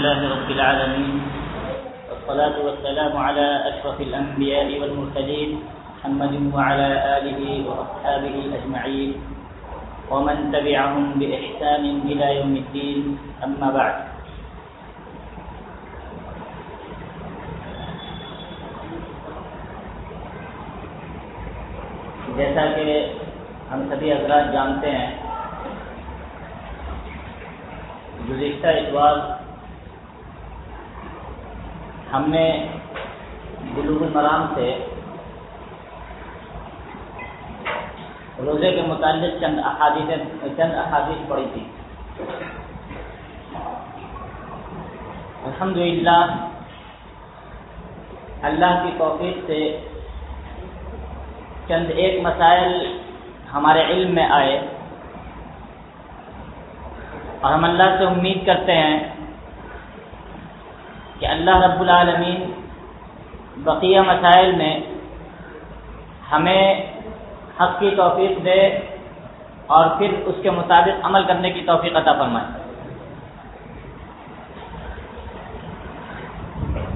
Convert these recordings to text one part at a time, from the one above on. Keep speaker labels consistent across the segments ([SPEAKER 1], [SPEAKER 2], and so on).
[SPEAKER 1] لله رب العالمين. والصلاة والسلام على أشرف الأنبياء والمرسلين محمد وعلى آله وأصحابه أجمعين. ومن تبعهم بإحسان إلى يوم الدين، أما بعد. جیسا کہ ہم سبھی حضرات جانتے ہیں، گزشتہ اتوار ہم نے بلوغ المرام سے روزے کے متعلق چند احادیث چند احادیث پڑھی تھی۔ الحمد للہ اللہ کی توفیق سے چند ایک مسائل ہمارے علم میں آئے اور ہم اللہ سے امید کرتے ہیں کہ اللہ رب العالمین بقیہ مسائل میں ہمیں حق کی توفیق دے اور پھر اس کے مطابق عمل کرنے کی توفیق عطا فرمائے۔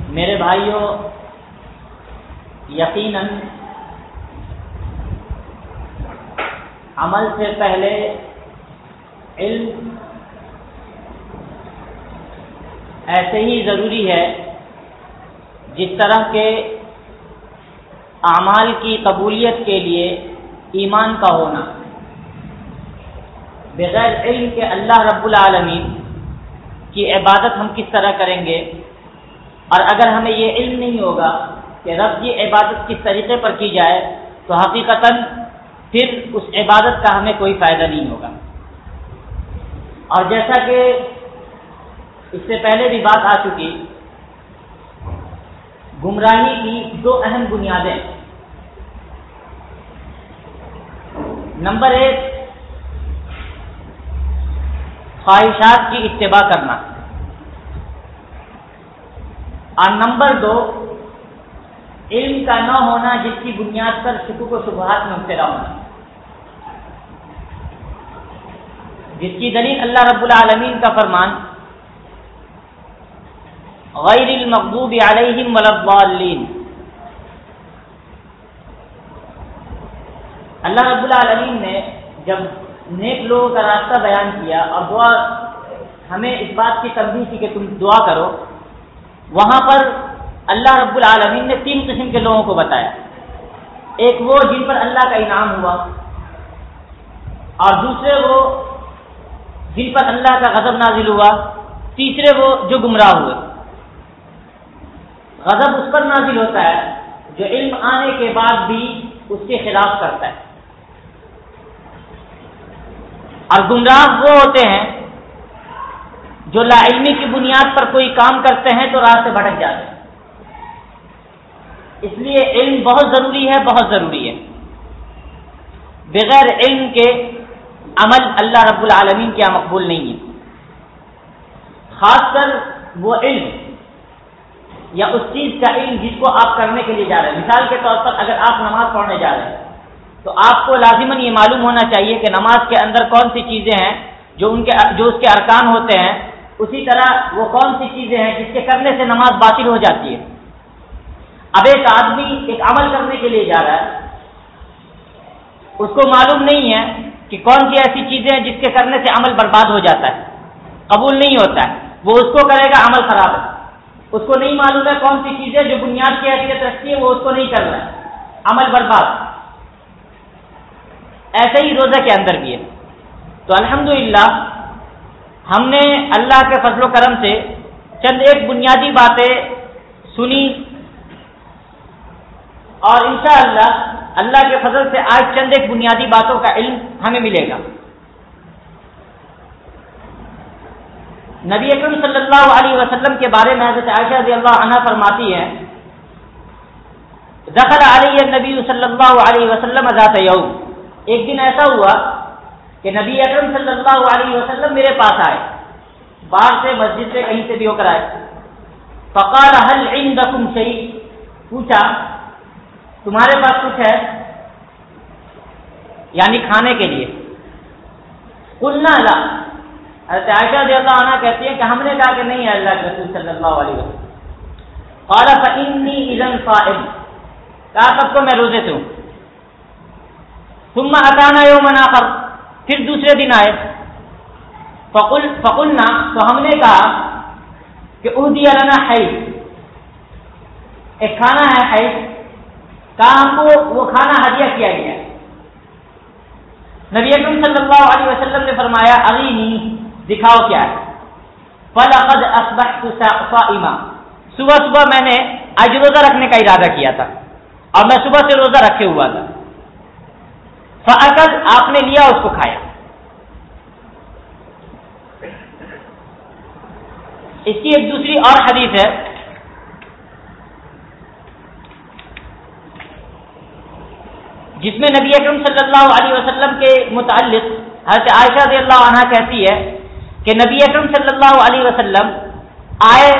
[SPEAKER 1] میرے بھائیوں، یقیناً عمل سے پہلے علم ایسے ہی ضروری ہے جس طرح کے اعمال کی قبولیت کے لیے ایمان کا ہونا۔ بغیر علم کے اللہ رب العالمین کی عبادت ہم کس طرح کریں گے؟ اور اگر ہمیں یہ علم نہیں ہوگا کہ رب کی عبادت کس طریقے پر کی جائے، تو حقیقتاً پھر اس عبادت کا ہمیں کوئی فائدہ نہیں ہوگا۔ اور جیسا کہ اس سے پہلے بھی بات آ چکی۔ گمراہی کی دو اہم بنیادیں۔ نمبر ایک، خواہشات کی اتباع کرنا۔ اور نمبر دو، علم کا نہ ہونا جس کی بنیاد پر شکو کو شبہات میں مبتلا ہونا۔ جس کی دلیل اللہ رب العالمین کا فرمان غیر المقوب علیہم ولین اللہ رب العالمین نے جب نیک لوگوں کا راستہ بیان کیا اور دعا ہمیں اس بات کی تبدیل کی کہ تم دعا کرو، وہاں پر اللہ رب العالمین نے تین قسم کے لوگوں کو بتایا۔ ایک وہ جن پر اللہ کا انعام ہوا اور دوسرے وہ جن پر اللہ کا غضب نازل ہوا، تیسرے وہ جو گمراہ ہوئے۔ غضب اس پر نازل ہوتا ہے جو علم آنے کے بعد بھی اس کے خلاف کرتا ہے۔ اور گمراہ وہ ہوتے ہیں جو لا علمی کی بنیاد پر کوئی کام کرتے ہیں تو راہ سے بھٹک جاتے ہیں۔ اس لیے علم بہت ضروری ہے، بہت ضروری ہے۔ بغیر علم کے عمل اللہ رب العالمین کیا مقبول نہیں ہے۔ خاص کر وہ علم یا اس چیز کا علم جس کو آپ کرنے کے لیے جا رہے ہیں۔ مثال کے طور پر اگر آپ نماز پڑھنے جا رہے ہیں، تو آپ کو لازماً یہ معلوم ہونا چاہیے کہ نماز کے اندر کون سی چیزیں ہیں جو ان کے جو اس کے ارکان ہوتے ہیں۔ اسی طرح وہ کون سی چیزیں ہیں جس کے کرنے سے نماز باطل ہو جاتی ہے۔ اب ایک آدمی ایک عمل کرنے کے لیے جا رہا ہے۔ اس کو معلوم نہیں ہے کہ کون سی ایسی چیزیں ہیں جس کے کرنے سے عمل برباد ہو جاتا ہے۔ قبول نہیں ہوتا ہے۔ وہ اس کو کرے گا، عمل خراب ہے۔ اس کو نہیں معلوم ہے کون سی چیزیں جو بنیاد کی حیثیت رکھتی ہے، وہ اس کو نہیں کر رہا ہے۔ عمل برباد۔ ایسے ہی روزہ کے اندر بھی ہے۔ تو الحمدللہ، ہم نے اللہ کے فضل و کرم سے چند ایک بنیادی باتیں سنی۔ اور انشاءاللہ، اللہ کے فضل سے آج چند ایک بنیادی باتوں کا علم ہمیں ملے گا۔ نبی اکرم صلی اللہ علیہ وسلم کے بارے میں حضرت عائشہ رضی اللہ عنہ فرماتی ہے دخل علیہ نبی صلی اللہ علیہ وسلم ذات یوم. ایک دن ایسا ہوا کہ نبی اکرم صلی اللہ علیہ وسلم میرے پاس آئے، باہر سے مسجد سے کہیں سے بھی ہو کر آئے۔ فقال، هل عندكم شيء؟ پوچھا، تمہارے پاس کچھ ہے؟ یعنی کھانے کے لیے۔ قلنا، لا. حضرت عائشہ رضی اللہ عنہ کہتی ہیں کہ ہم نے کہا کہ نہیں ہے اللہ کے رسول صلی اللہ علیہ وسلم۔ قال فإني اذا صائم۔ کہا تب تو میں روزے سے ہوں؟ ثم اتانا يوم اخر پھر دوسرے دن آئے۔ فقل فقلنا، تو ہم نے کہا کہ اہدی لنا حیث ایک کھانا ہے حیث کہا، ہم کو وہ کھانا ہدیہ کیا گیا۔ نبی اکرم صلی اللہ علیہ وسلم نے فرمایا ارینی دکھاؤ کیا ہے۔ فلقد اصبحت صائما صبح صبح میں نے آج روزہ رکھنے کا ارادہ کیا تھا۔ اور میں صبح سے روزہ رکھے ہوا تھا۔ فعقد آپ نے لیا، اس کو کھایا۔ اس کی ایک دوسری اور حدیث ہے۔ جس میں نبی اکرم صلی اللہ علیہ وسلم کے متعلق حضرت عائشہ رضی اللہ عنہ کہتی ہے کہ نبی اکرم صلی اللہ علیہ وسلم آئے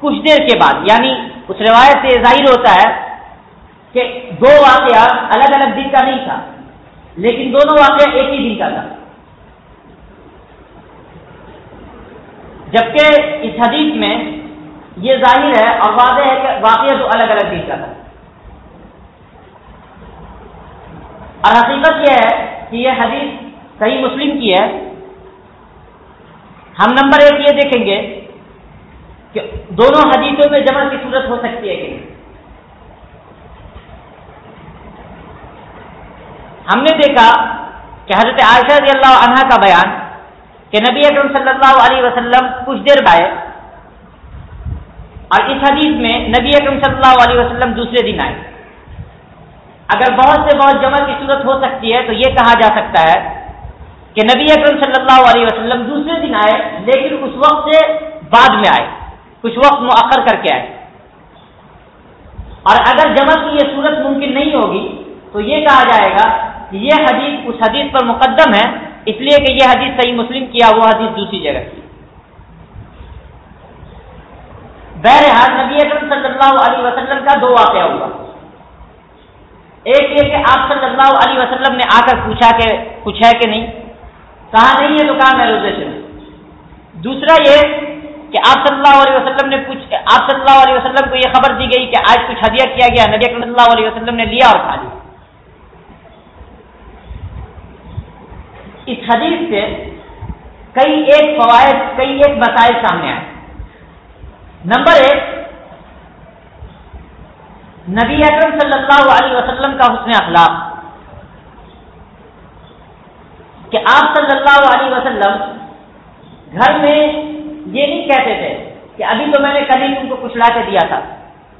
[SPEAKER 1] کچھ دیر کے بعد یعنی اس روایت سے ظاہر ہوتا ہے کہ دو واقعات الگ الگ دن کا نہیں تھا، لیکن دونوں واقعہ ایک ہی دن کا تھا۔ جبکہ اس حدیث میں یہ ظاہر ہے اور واضح ہے کہ واقعہ تو الگ الگ دن کا تھا۔ اور حقیقت یہ ہے کہ یہ حدیث صحیح مسلم کی ہے۔ ہم نمبر ایک یہ دیکھیں گے کہ دونوں حدیثوں میں جمع کی صورت ہو سکتی ہے کہ ہم نے دیکھا کہ حضرت عائشہ رضی اللہ عنہ کا بیان کہ نبی اکرم صلی اللہ علیہ وسلم کچھ دیر بائے اور اس حدیث میں نبی اکرم صلی اللہ علیہ وسلم دوسرے دن آئے۔ اگر بہت سے بہت جمع کی صورت ہو سکتی ہے تو یہ کہا جا سکتا ہے کہ نبی اکرم صلی اللہ علیہ وسلم دوسرے دن آئے، لیکن اس وقت سے بعد میں آئے۔ کچھ وقت مؤخر کر کے آئے۔ اور اگر جمع کی یہ صورت ممکن نہیں ہوگی، تو یہ کہا جائے گا کہ یہ حدیث اس حدیث پر مقدم ہے، اس لیے کہ یہ حدیث صحیح مسلم کیا وہ حدیث دوسری جگہ کی۔ بہرحال نبی اکرم صلی اللہ علیہ وسلم کا دو واقعہ ہوا۔ ایک یہ کہ آپ صلی اللہ علیہ وسلم نے آ کر پوچھا کہ کچھ ہے کہ نہیں؟ کہا نہیں ہے تو کہا میں روزے سے۔ دوسرا یہ کہ آپ صلی اللہ علیہ وسلم نے پوچھ آپ صلی اللہ علیہ وسلم کو یہ خبر دی گئی کہ آج کچھ ہدیہ کیا گیا، نبی صلی اللہ علیہ وسلم نے لیا اور کھا لیا۔ اس حدیث سے کئی ایک فوائد، کئی ایک مسائل سامنے آئے۔ نمبر ایک، نبی اکرم صلی اللہ علیہ وسلم کا حسن اخلاق۔ کہ آپ صلی اللہ علیہ وسلم گھر میں یہ نہیں کہتے تھے کہ ابھی تو میں نے کبھی تم کو کچھ لا کے دیا تھا،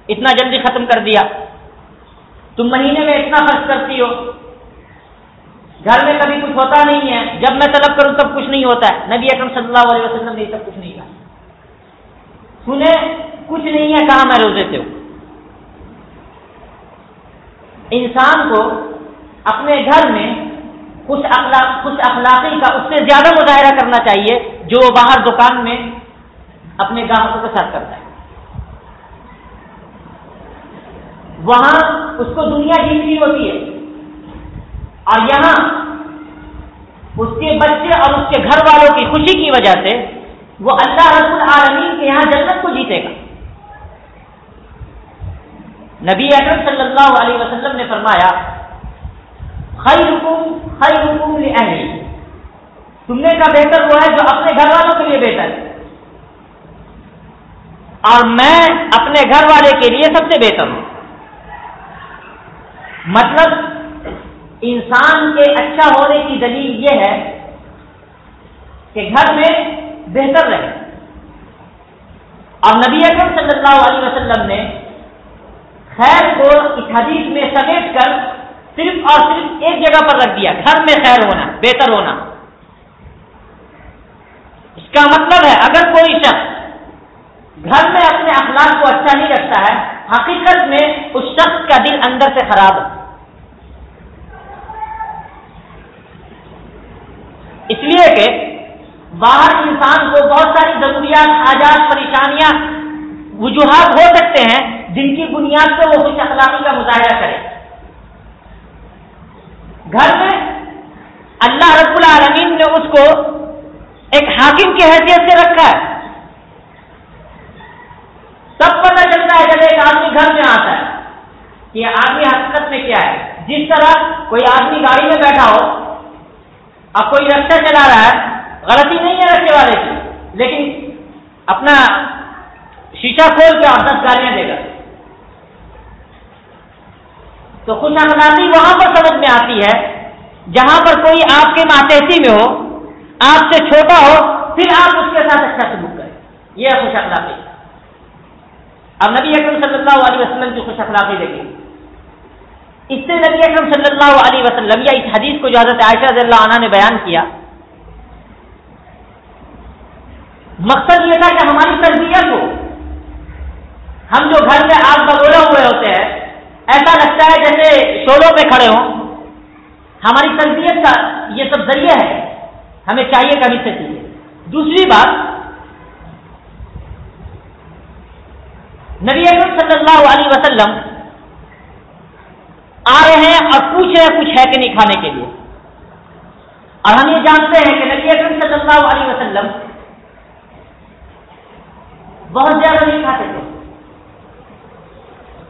[SPEAKER 1] اتنا جلدی ختم کر دیا۔ تم مہینے میں اتنا خرچ کرتی ہو۔ گھر میں کبھی کچھ ہوتا نہیں ہے۔ جب میں طلب کروں تب کچھ نہیں ہوتا ہے۔ نبی اکرم صلی اللہ علیہ وسلم نے سب کچھ نہیں کہا۔ سنے کچھ نہیں ہے کہا میں روزے سے ہوں۔ انسان کو اپنے گھر میں کچھ اخلاق کچھ اخلاقی کا اس سے زیادہ مظاہرہ کرنا چاہیے جو وہ باہر دکان میں اپنے گاہکوں کے ساتھ کرتا ہے۔ وہاں اس کو دنیا جیتنی ہوتی ہے۔ اور یہاں اس کے بچے اور اس کے گھر والوں کی خوشی کی وجہ سے وہ اللہ رب العالمین کے یہاں جنت کو جیتے گا۔ نبی اکرم صلی اللہ علیہ وسلم نے فرمایا خیر حکم خیر تم نے کا بہتر وہ ہے جو اپنے گھر والوں کے لیے بہتر ہے۔ اور میں اپنے گھر والے کے لیے سب سے بہتر ہوں۔ مطلب انسان کے اچھا ہونے کی دلیل یہ ہے کہ گھر میں بہتر رہے۔ اور نبی اکرم صلی اللہ علیہ وسلم نے خیر کو اس حدیث میں سمیٹ کر صرف اور صرف ایک جگہ پر رکھ دیا، گھر میں خیر ہونا، بہتر ہونا۔ اس کا مطلب ہے، اگر کوئی شخص گھر میں اپنے اخلاق کو اچھا نہیں رکھتا ہے، حقیقت میں اس شخص کا دل اندر سے خراب ہے اس لیے کہ باہر انسان کو بہت ساری ضروریات حاجات پریشانیاں، وجوہات ہو سکتے ہیں، جن کی بنیاد پہ وہ خوش اخلاقی کا مظاہرہ کرے۔ گھر میں اللہ رب العالمین نے اس کو ایک حاکم کی حیثیت سے رکھا ہے۔ تب پتہ چلتا ہے جب ایک آدمی گھر میں آتا ہے کہ آدمی حقیقت میں کیا ہے۔ جس طرح کوئی آدمی گاڑی میں بیٹھا ہو، اب کوئی رکشا چلا رہا ہے، غلطی نہیں ہے رکشے والے کی، لیکن اپنا شیشہ کھول کے اور دس گاڑیاں دے گا۔ تو خوش اخلاقی وہاں پر سمجھ میں آتی ہے، جہاں پر کوئی آپ کے ماتحتی میں ہو، آپ سے چھوٹا ہو، پھر آپ اس کے ساتھ اچھا سلوک کریں۔ یہ ہے خوش اخلاقی۔ اب نبی اکرم صلی اللہ علیہ وسلم کی خوش اخلاقی دیکھیں۔ اس سے نبی اکرم صلی اللہ علیہ وسلم یا اس حدیث کو جو حضرت عائشہ رضی اللہ عنہ نے بیان کیا، مقصد یہ تھا کہ ہماری تربیت کو ہم جو گھر میں آگ بگوڑے ہوئے ہوتے ہیں ایسا لگتا ہے جیسے شولوں پہ کھڑے ہوں۔ ہماری تربیت کا یہ سب ذریعہ ہے۔ ہمیں چاہیے کبھی سے چاہیے دوسری بات، نبی اکرم صلی اللہ علیہ وسلم آ رہے ہیں اور پوچھ رہے ہیں کچھ ہے کہ نہیں کھانے کے لیے۔ اور ہم یہ جانتے ہیں کہ نبی اکرم صلی اللہ علیہ وسلم بہت زیادہ نہیں کھاتے تھے۔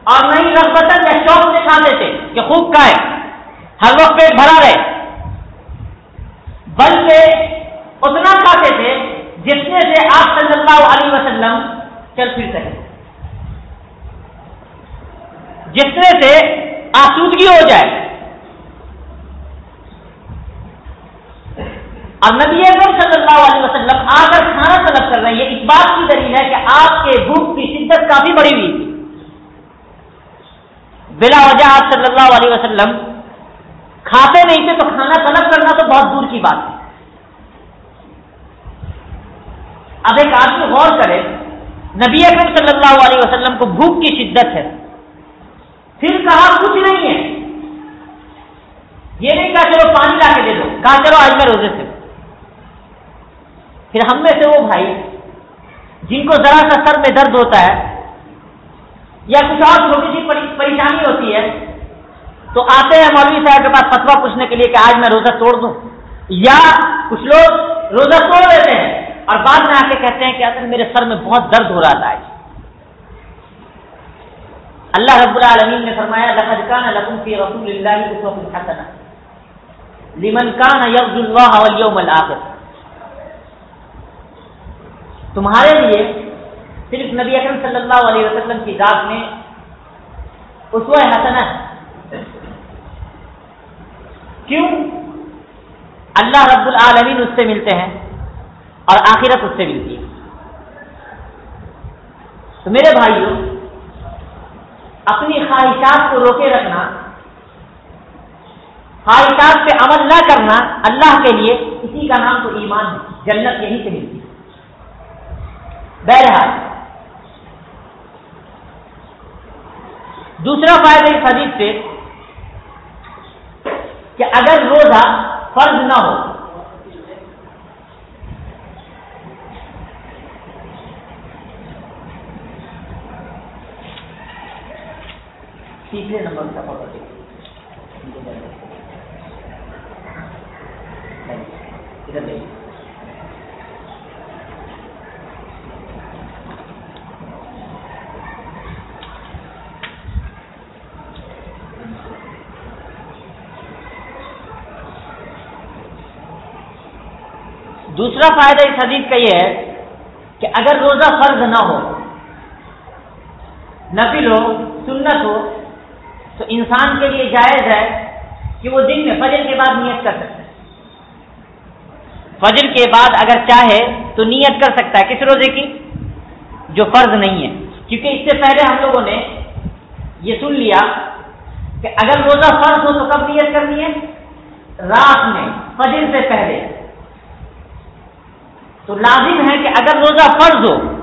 [SPEAKER 1] اور نہیں رغبتن یا شوق سے کھاتے تھے کہ خوب کھائے۔ ہر وقت پیٹ بھرا رہے۔ بلکہ اتنا کھاتے تھے جتنے سے آپ صلی اللہ علیہ وسلم چل پھر سکے۔ جتنے سے آسودگی ہو جائے۔ اب نبی اکرم صلی اللہ علیہ وسلم آ کر کھانا طلب کر رہے ہیں۔ اس بات کی دلیل ہے کہ آپ کے بھوک کی شدت کافی بڑی ہوئی تھی۔ بلا وجہ آپ صلی اللہ علیہ وسلم کھاتے نہیں تھے تو کھانا طلب کرنا تو بہت دور کی بات ہے۔ اب ایک آدمی غور کرے، نبی اکرم صلی اللہ علیہ وسلم کو بھوک کی شدت ہے۔ پھر کہا، کچھ نہیں ہے۔ یہ نہیں کہا، چلو پانی لا کے دے دو۔ کہا، چلو آج میں روزے سے۔ پھر ہم میں سے وہ بھائی، جن کو ذرا سا سر میں درد ہوتا ہے یا کچھ اور چھوٹی سی پریشانی ہوتی ہے، تو آتے ہیں مولوی صاحب کے پاس فتوا پوچھنے کے لیے کہ آج میں روزہ توڑ دوں۔ یا کچھ لوگ روزہ توڑ دیتے ہیں اور بعد میں آ کے کہتے ہیں کہ اصل میرے سر میں بہت درد ہو رہا تھا آج۔ اللہ رب العالمین نے فرمایا، لقد كان لكم في رسول الله اسوه حسنه لمن كان يرجو الله واليوم الاخر تمہارے لیے صرف نبی اکرم صلی اللہ علیہ وسلم کی ذات میں اسوہ حسنہ کیوں؟ اللہ رب العالمین اس سے ملتے ہیں اور آخرت اس سے ملتی ہے۔ تو میرے بھائیوں اپنی خواہشات کو روکے رکھنا، خواہشات پہ عمل نہ کرنا اللہ کے لیے اسی کا نام تو ایمان ہے، جنت یہیں سے ملتی بہرحال دوسرا فائدہ اس حدیث سے کہ اگر روزہ فرض نہ ہو تیسرے نمبر کا فوٹو ادھر دوسرا فائدہ اس حدیث کا یہ ہے کہ اگر روزہ فرض نہ ہو، نفل ہو، سنت ہو، تو انسان کے لیے جائز ہے کہ وہ دن میں فجر کے بعد نیت کر سکتا ہے۔ فجر کے بعد اگر چاہے تو نیت کر سکتا ہے۔ کس روزے کی؟ جو فرض نہیں ہے۔ کیونکہ اس سے پہلے ہم لوگوں نے یہ سن لیا کہ اگر روزہ فرض ہو تو کب نیت کرنی ہے؟ رات میں، فجر سے پہلے۔ تو لازم ہے کہ اگر روزہ فرض ہو،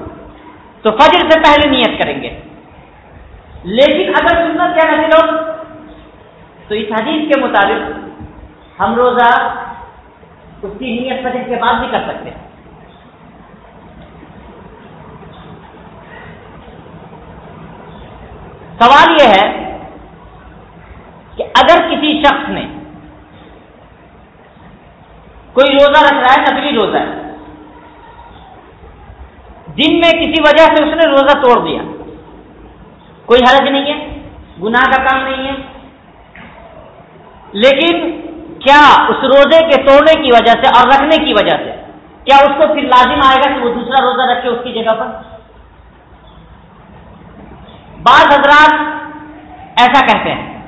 [SPEAKER 1] تو فجر سے پہلے نیت کریں گے۔ لیکن اگر سنت کیا نہ ہو، تو اس حدیث کے مطابق ہم روزہ اس کی نیت فجر کے بعد بھی کر سکتے ہیں۔ سوال یہ ہے کہ اگر کسی شخص نے کوئی روزہ رکھ رہا ہے نقلی روزہ ہے دن میں کسی وجہ سے اس نے روزہ توڑ دیا۔ کوئی حرج نہیں ہے، گناہ کا کام نہیں ہے۔ لیکن کیا اس روزے کے توڑنے کی وجہ سے اور رکھنے کی وجہ سے کیا اس کو پھر لازم آئے گا کہ وہ دوسرا روزہ رکھے اس کی جگہ پر؟ بعض حضرات ایسا کہتے ہیں۔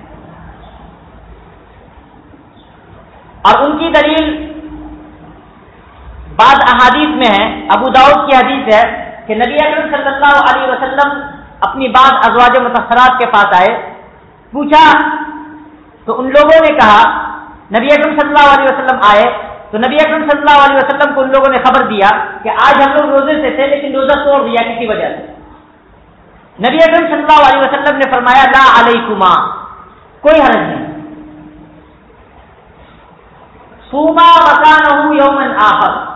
[SPEAKER 1] اور ان کی دلیل بعض احادیث میں ہے، ابو داؤد کی حدیث ہے۔ کہ نبی اکرم صلی اللہ علیہ وسلم اپنی بعض ازواج متحرات کے پاس آئے، پوچھا، تو ان لوگوں نے کہا، نبی اکرم صلی اللہ علیہ وسلم آئے، تو نبی اکرم صلی اللہ علیہ وسلم کو ان لوگوں نے خبر دیا کہ آج ہم لوگ روزے سے تھے لیکن روزہ توڑ دیا کسی وجہ سے۔ نبی اکرم صلی اللہ علیہ وسلم نے فرمایا، لا علیکما، کوئی حرج نہیں۔ سوما مکان یومن آخر۔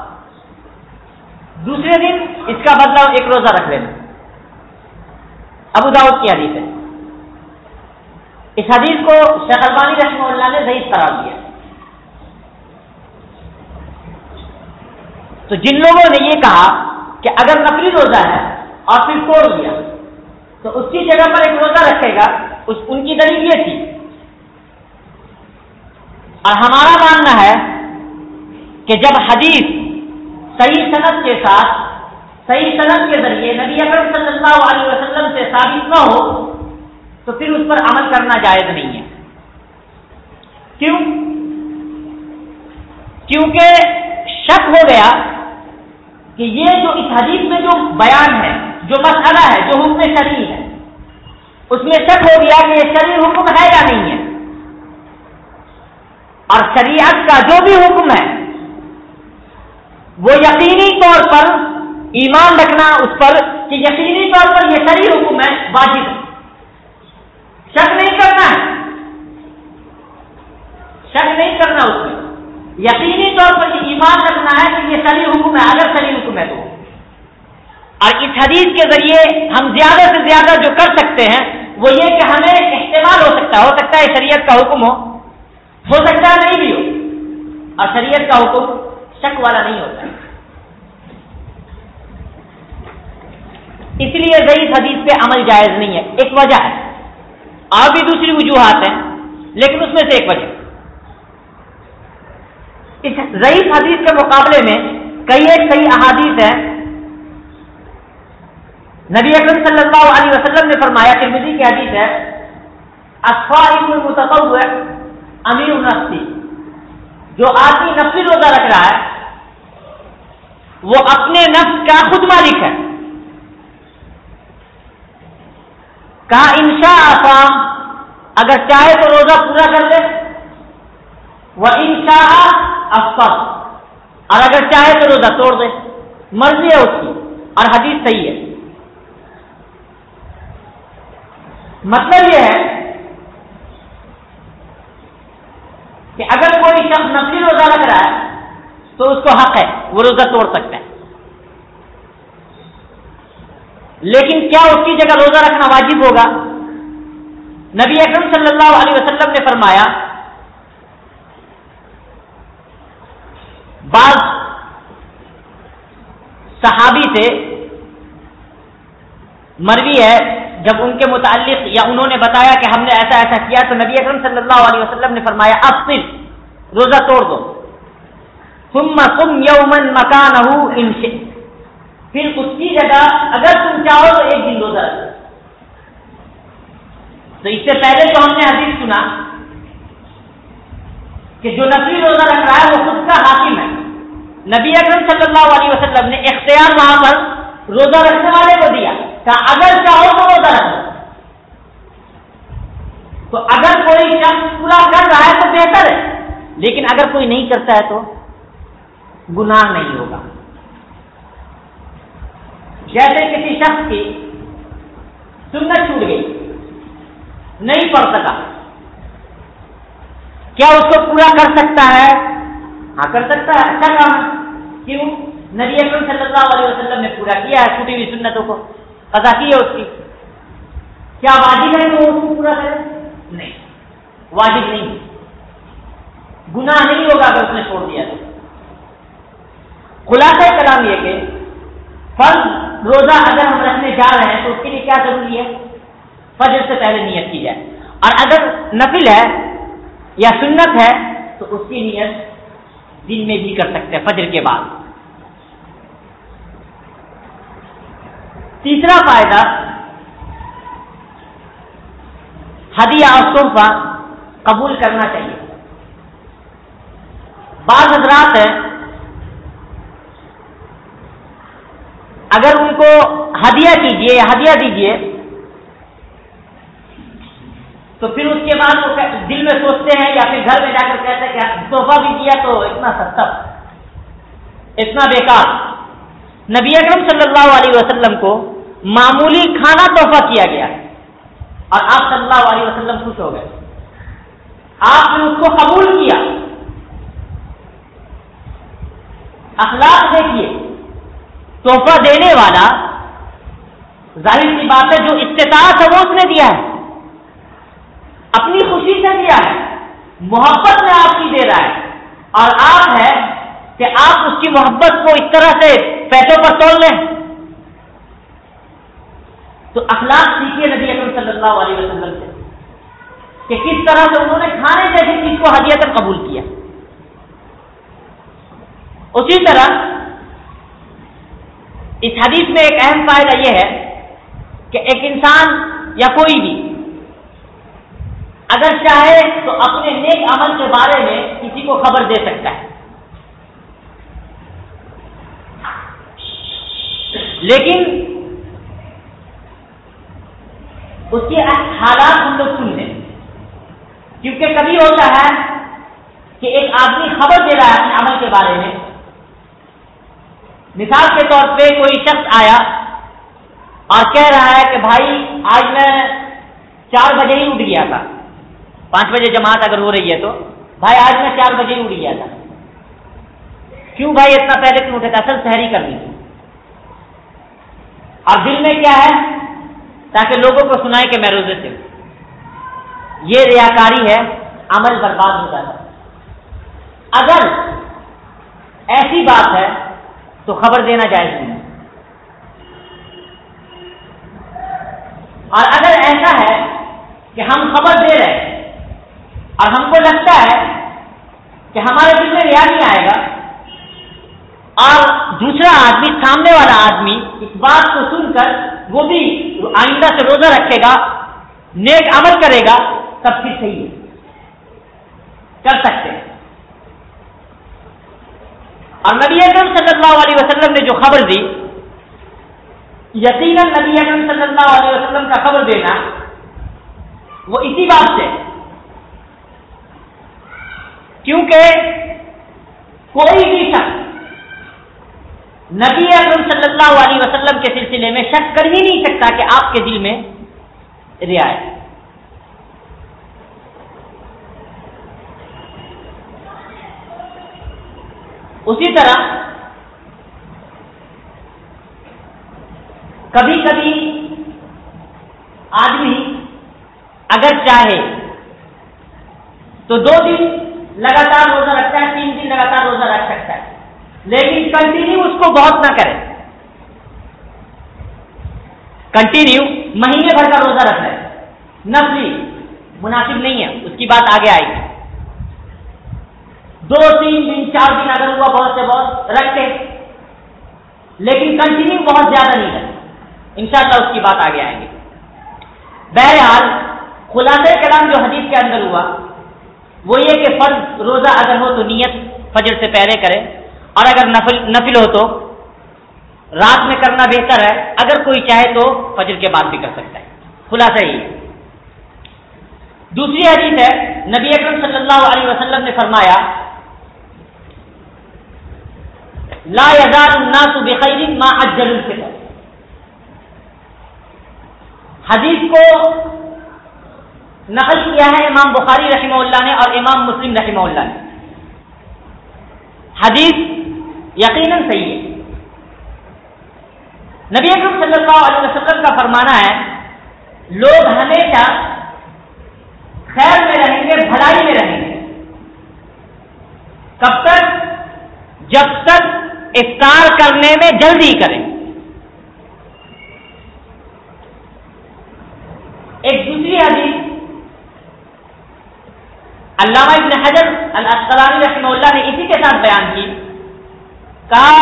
[SPEAKER 1] دوسرے دن اس کا بدلہ ایک روزہ رکھ لینا۔ ابو داؤد کی حدیث ہے۔ اس حدیث کو شیخ البانی رحمہ اللہ نے ضعیف قرار دیا۔ تو جن لوگوں نے یہ کہا کہ اگر نقلی روزہ ہے اور پھر توڑ دیا، تو اس کی جگہ پر ایک روزہ رکھے گا، اس ان کی دلیل یہ تھی۔ اور ہمارا ماننا ہے کہ جب حدیث صحیح صنعت کے ساتھ، صحیح صنعت کے ذریعے نبی اکرم صلی اللہ علیہ وسلم سے ثابت نہ ہو، تو پھر اس پر عمل کرنا جائز نہیں ہے۔ کیوں؟ کیونکہ شک ہو گیا کہ یہ جو اس حدیث میں جو بیان ہے، جو مسئلہ ہے، جو حکم شریع ہے، اس میں شک ہو گیا کہ یہ شریع حکم ہے یا نہیں ہے۔ اور شریعت کا جو بھی حکم ہے وہ یقینی طور پر ایمان رکھنا اس پر کہ یقینی طور پر یہ شریع حکم ہے۔ واجب شک نہیں کرنا ہے۔ شک نہیں کرنا اس میں یقینی طور پر یہ ایمان رکھنا ہے کہ یہ سری حکم ہے اگر سری حکم ہے تو اور اس حدیث کے ذریعے ہم زیادہ سے زیادہ جو کر سکتے ہیں وہ یہ کہ ہمیں استعمال ہو سکتا ہے، ہو سکتا ہے شریعت کا حکم ہو۔ ہو سکتا ہے نہیں بھی ہو۔ اور شریعت کا حکم شک والا نہیں ہوتا اس لیے ضعیف حدیث پہ عمل جائز نہیں ہے۔ ایک وجہ ہے۔ اور بھی دوسری وجوہات ہیں، لیکن اس میں سے ایک وجہ۔ اس ضعیف حدیث کے مقابلے میں کئی ایک صحیح احادیث ہیں۔ نبی اکرم صلی اللہ علیہ وسلم نے فرمایا کہ مجھے کی حدیث ہے المتطوع، امیر النفسی جو آدمی نفسی روزہ رکھ رہا ہے وہ اپنے نفس کا خود مالک ہے۔ کہا انشاء آسام اگر چاہے تو روزہ پورا کر لے۔ وہ انشاء افس اور اگر چاہے تو روزہ توڑ دے۔ مرضی ہے اس کی۔ اور حدیث صحیح ہے۔ مطلب یہ ہے کہ اگر کوئی شخص نقلی روزہ لگ رہا ہے تو اس کو حق ہے، وہ روزہ توڑ سکتا ہے۔ لیکن کیا اس کی جگہ روزہ رکھنا واجب ہوگا؟ نبی اکرم صلی اللہ علیہ وسلم نے فرمایا، بعض صحابی سے مروی ہے، جب ان کے متعلق یا انہوں نے بتایا کہ ہم نے ایسا ایسا کیا، تو نبی اکرم صلی اللہ علیہ وسلم نے فرمایا اب پھر روزہ توڑ دو۔ تم تم یومن مکان پھر اس کی جگہ اگر تم چاہو تو ایک دن روزہ رکھو تو اس سے پہلے تو ہم نے حدیث سنا کہ جو نقلی روزہ رکھ رہا ہے وہ خود کا حاکم ہے۔ نبی اکرم صلی اللہ علیہ وسلم نے اختیار وہاں پر روزہ رکھنے والے کو دیا کہ اگر چاہو تو روزہ رکھو تو اگر کوئی شخص پورا کر رہا ہے تو بہتر ہے، لیکن اگر کوئی نہیں کرتا ہے تو؟ گناہ نہیں ہوگا۔ جیسے کسی شخص کی سنت چھوٹ گئی، نہیں پڑھ سکا، کیا اس کو پورا کر سکتا ہے؟ ہاں کر سکتا ہے۔ اچھا کام، کیوں؟ نبی اکرم صلی اللہ علیہ وسلم نے پورا کیا ہے، چھوٹی ہوئی سنتوں کو، قضا کی ہے اس کی۔ کیا واجب ہے وہ اس کو پورا کرے؟ نہیں، واجب نہیں۔ گناہ نہیں ہوگا اگر اس نے چھوڑ دیا تو۔ خلاصہ کلام یہ کہ فرض روزہ اگر ہم رکھنے جا رہے ہیں تو اس کے لیے کیا ضروری ہے؟ فجر سے پہلے نیت کی جائے۔ اور اگر نفل ہے یا سنت ہے تو اس کی نیت دن میں بھی کر سکتے ہیں، فجر کے بعد۔ تیسرا فائدہ، ہدیہ اور تحفہ قبول کرنا چاہیے۔ بعض حضرات ہیں اگر ان کو ہدیہ کیجیے ہدیہ دیجیے تو پھر اس کے بعد وہ دل میں سوچتے ہیں یا پھر گھر میں جا کر کہتے ہیں کہ تحفہ بھی کیا تو اتنا سستا اتنا بیکار۔ نبی اکرم صلی اللہ علیہ وسلم کو معمولی کھانا تحفہ کیا گیا اور آپ صلی اللہ علیہ وسلم خوش ہو گئے۔ آپ نے اس کو قبول کیا۔ اخلاق دیکھیے۔ تحفہ دینے والا، ظاہر سی بات ہے، جو استطاعت ہے وہ اس نے دیا ہے۔ اپنی خوشی سے دیا ہے، محبت میں آپ کی دے رہا ہے۔ اور آپ ہے کہ آپ اس کی محبت کو اس طرح سے پیسوں پر توڑ لیں۔ تو اخلاق سیکھیے نبی اکرم صلی اللہ علیہ وسلم سے کہ کس طرح سے انہوں نے کھانے جیسی چیز کو ہدیت قبول کیا۔ اسی طرح اس حدیث میں ایک اہم فائدہ یہ ہے کہ ایک انسان یا کوئی بھی اگر چاہے تو اپنے نیک عمل کے بارے میں کسی کو خبر دے سکتا ہے۔ لیکن اس کے حالات ہم لوگ سن لیں۔ کیونکہ کبھی ہوتا ہے کہ ایک آدمی خبر دے رہا ہے اپنے عمل کے بارے میں۔ مثال کے طور پہ کوئی شخص آیا اور کہہ رہا ہے کہ بھائی، آج میں چار بجے ہی اٹھ گیا تھا۔ پانچ بجے جماعت اگر ہو رہی ہے تو۔ بھائی، آج میں چار بجے ہی اٹھ گیا تھا۔ کیوں بھائی اتنا پہلے کیوں اٹھے تھا اصل شہری کرنی تھی۔ اور دل میں کیا ہے؟ تاکہ لوگوں کو سنائے کہ میں روزے سے یہ ریاکاری ہے، عمل برباد ہوتا ہے۔ اگر ایسی بات ہے تو خبر دینا جائز نہیں اور اگر ایسا ہے کہ ہم خبر دے رہے ہیں اور ہم کو لگتا ہے کہ ہمارے دل میں ریا نہیں آئے گا اور دوسرا آدمی، سامنے والا آدمی اس بات کو سن کر وہ بھی آئندہ سے روزہ رکھے گا، نیک عمل کرے گا سب چیز صحیح ہے۔ کر سکتے ہیں۔ اور نبی اکرم صلی اللہ علیہ وسلم نے جو خبر دی، یقیناً نبی اکرم صلی اللہ علیہ وسلم کا خبر دینا، وہ اسی بات سے۔ کیونکہ کوئی بھی شخص نبی اکرم صلی اللہ علیہ وسلم کے سلسلے میں شک کر ہی نہیں سکتا کہ آپ کے دل میں رعایت اسی طرح کبھی کبھی آدمی اگر چاہے تو دو دن لگاتار روزہ رکھتا ہے، تین دن لگاتار روزہ رکھ سکتا ہے۔ لیکن کنٹینیو اس کو بہت نہ کرے۔ کنٹینیو مہینے بھر کا روزہ رکھنا ہے نفلی، مناسب نہیں ہے۔ اس کی بات آگے آئے گی۔ دو تین دن، چار دن اگر ہوا بہت سے بہت، رکھتے لیکن کنٹینیو بہت زیادہ نہیں ہے انشاءاللہ اس کی بات آگے آئیں گے۔ بہرحال خلاصہ کلام جو حدیث کے اندر ہوا، وہ یہ کہ فرض روزہ اگر ہو تو نیت فجر سے پہلے کرے۔ اور اگر نفل نفل ہو تو رات میں کرنا بہتر ہے۔ اگر کوئی چاہے تو فجر کے بعد بھی کر سکتا ہے۔ خلاصہ ہی دوسری حدیث ہے، نبی اکرم صلی اللہ علیہ وسلم نے فرمایا لا یزال الناس بخیر ما اجل الفطر حدیث کو نقل کیا ہے امام بخاری رحمہ اللہ نے اور امام مسلم رحمہ اللہ نے. حدیث یقیناً صحیح ہے. نبی اکرم صلی اللہ علیہ وسلم کا فرمانا ہے، لوگ ہمیشہ خیر میں رہیں گے، بھلائی میں رہیں گے۔ کب تک؟ جب تک افطار کرنے میں جلدی کریں۔ ایک دوسری حدیث، علامہ ابن حجر السلام رحمہ اللہ نے اسی کے ساتھ بیان کی۔ کہا،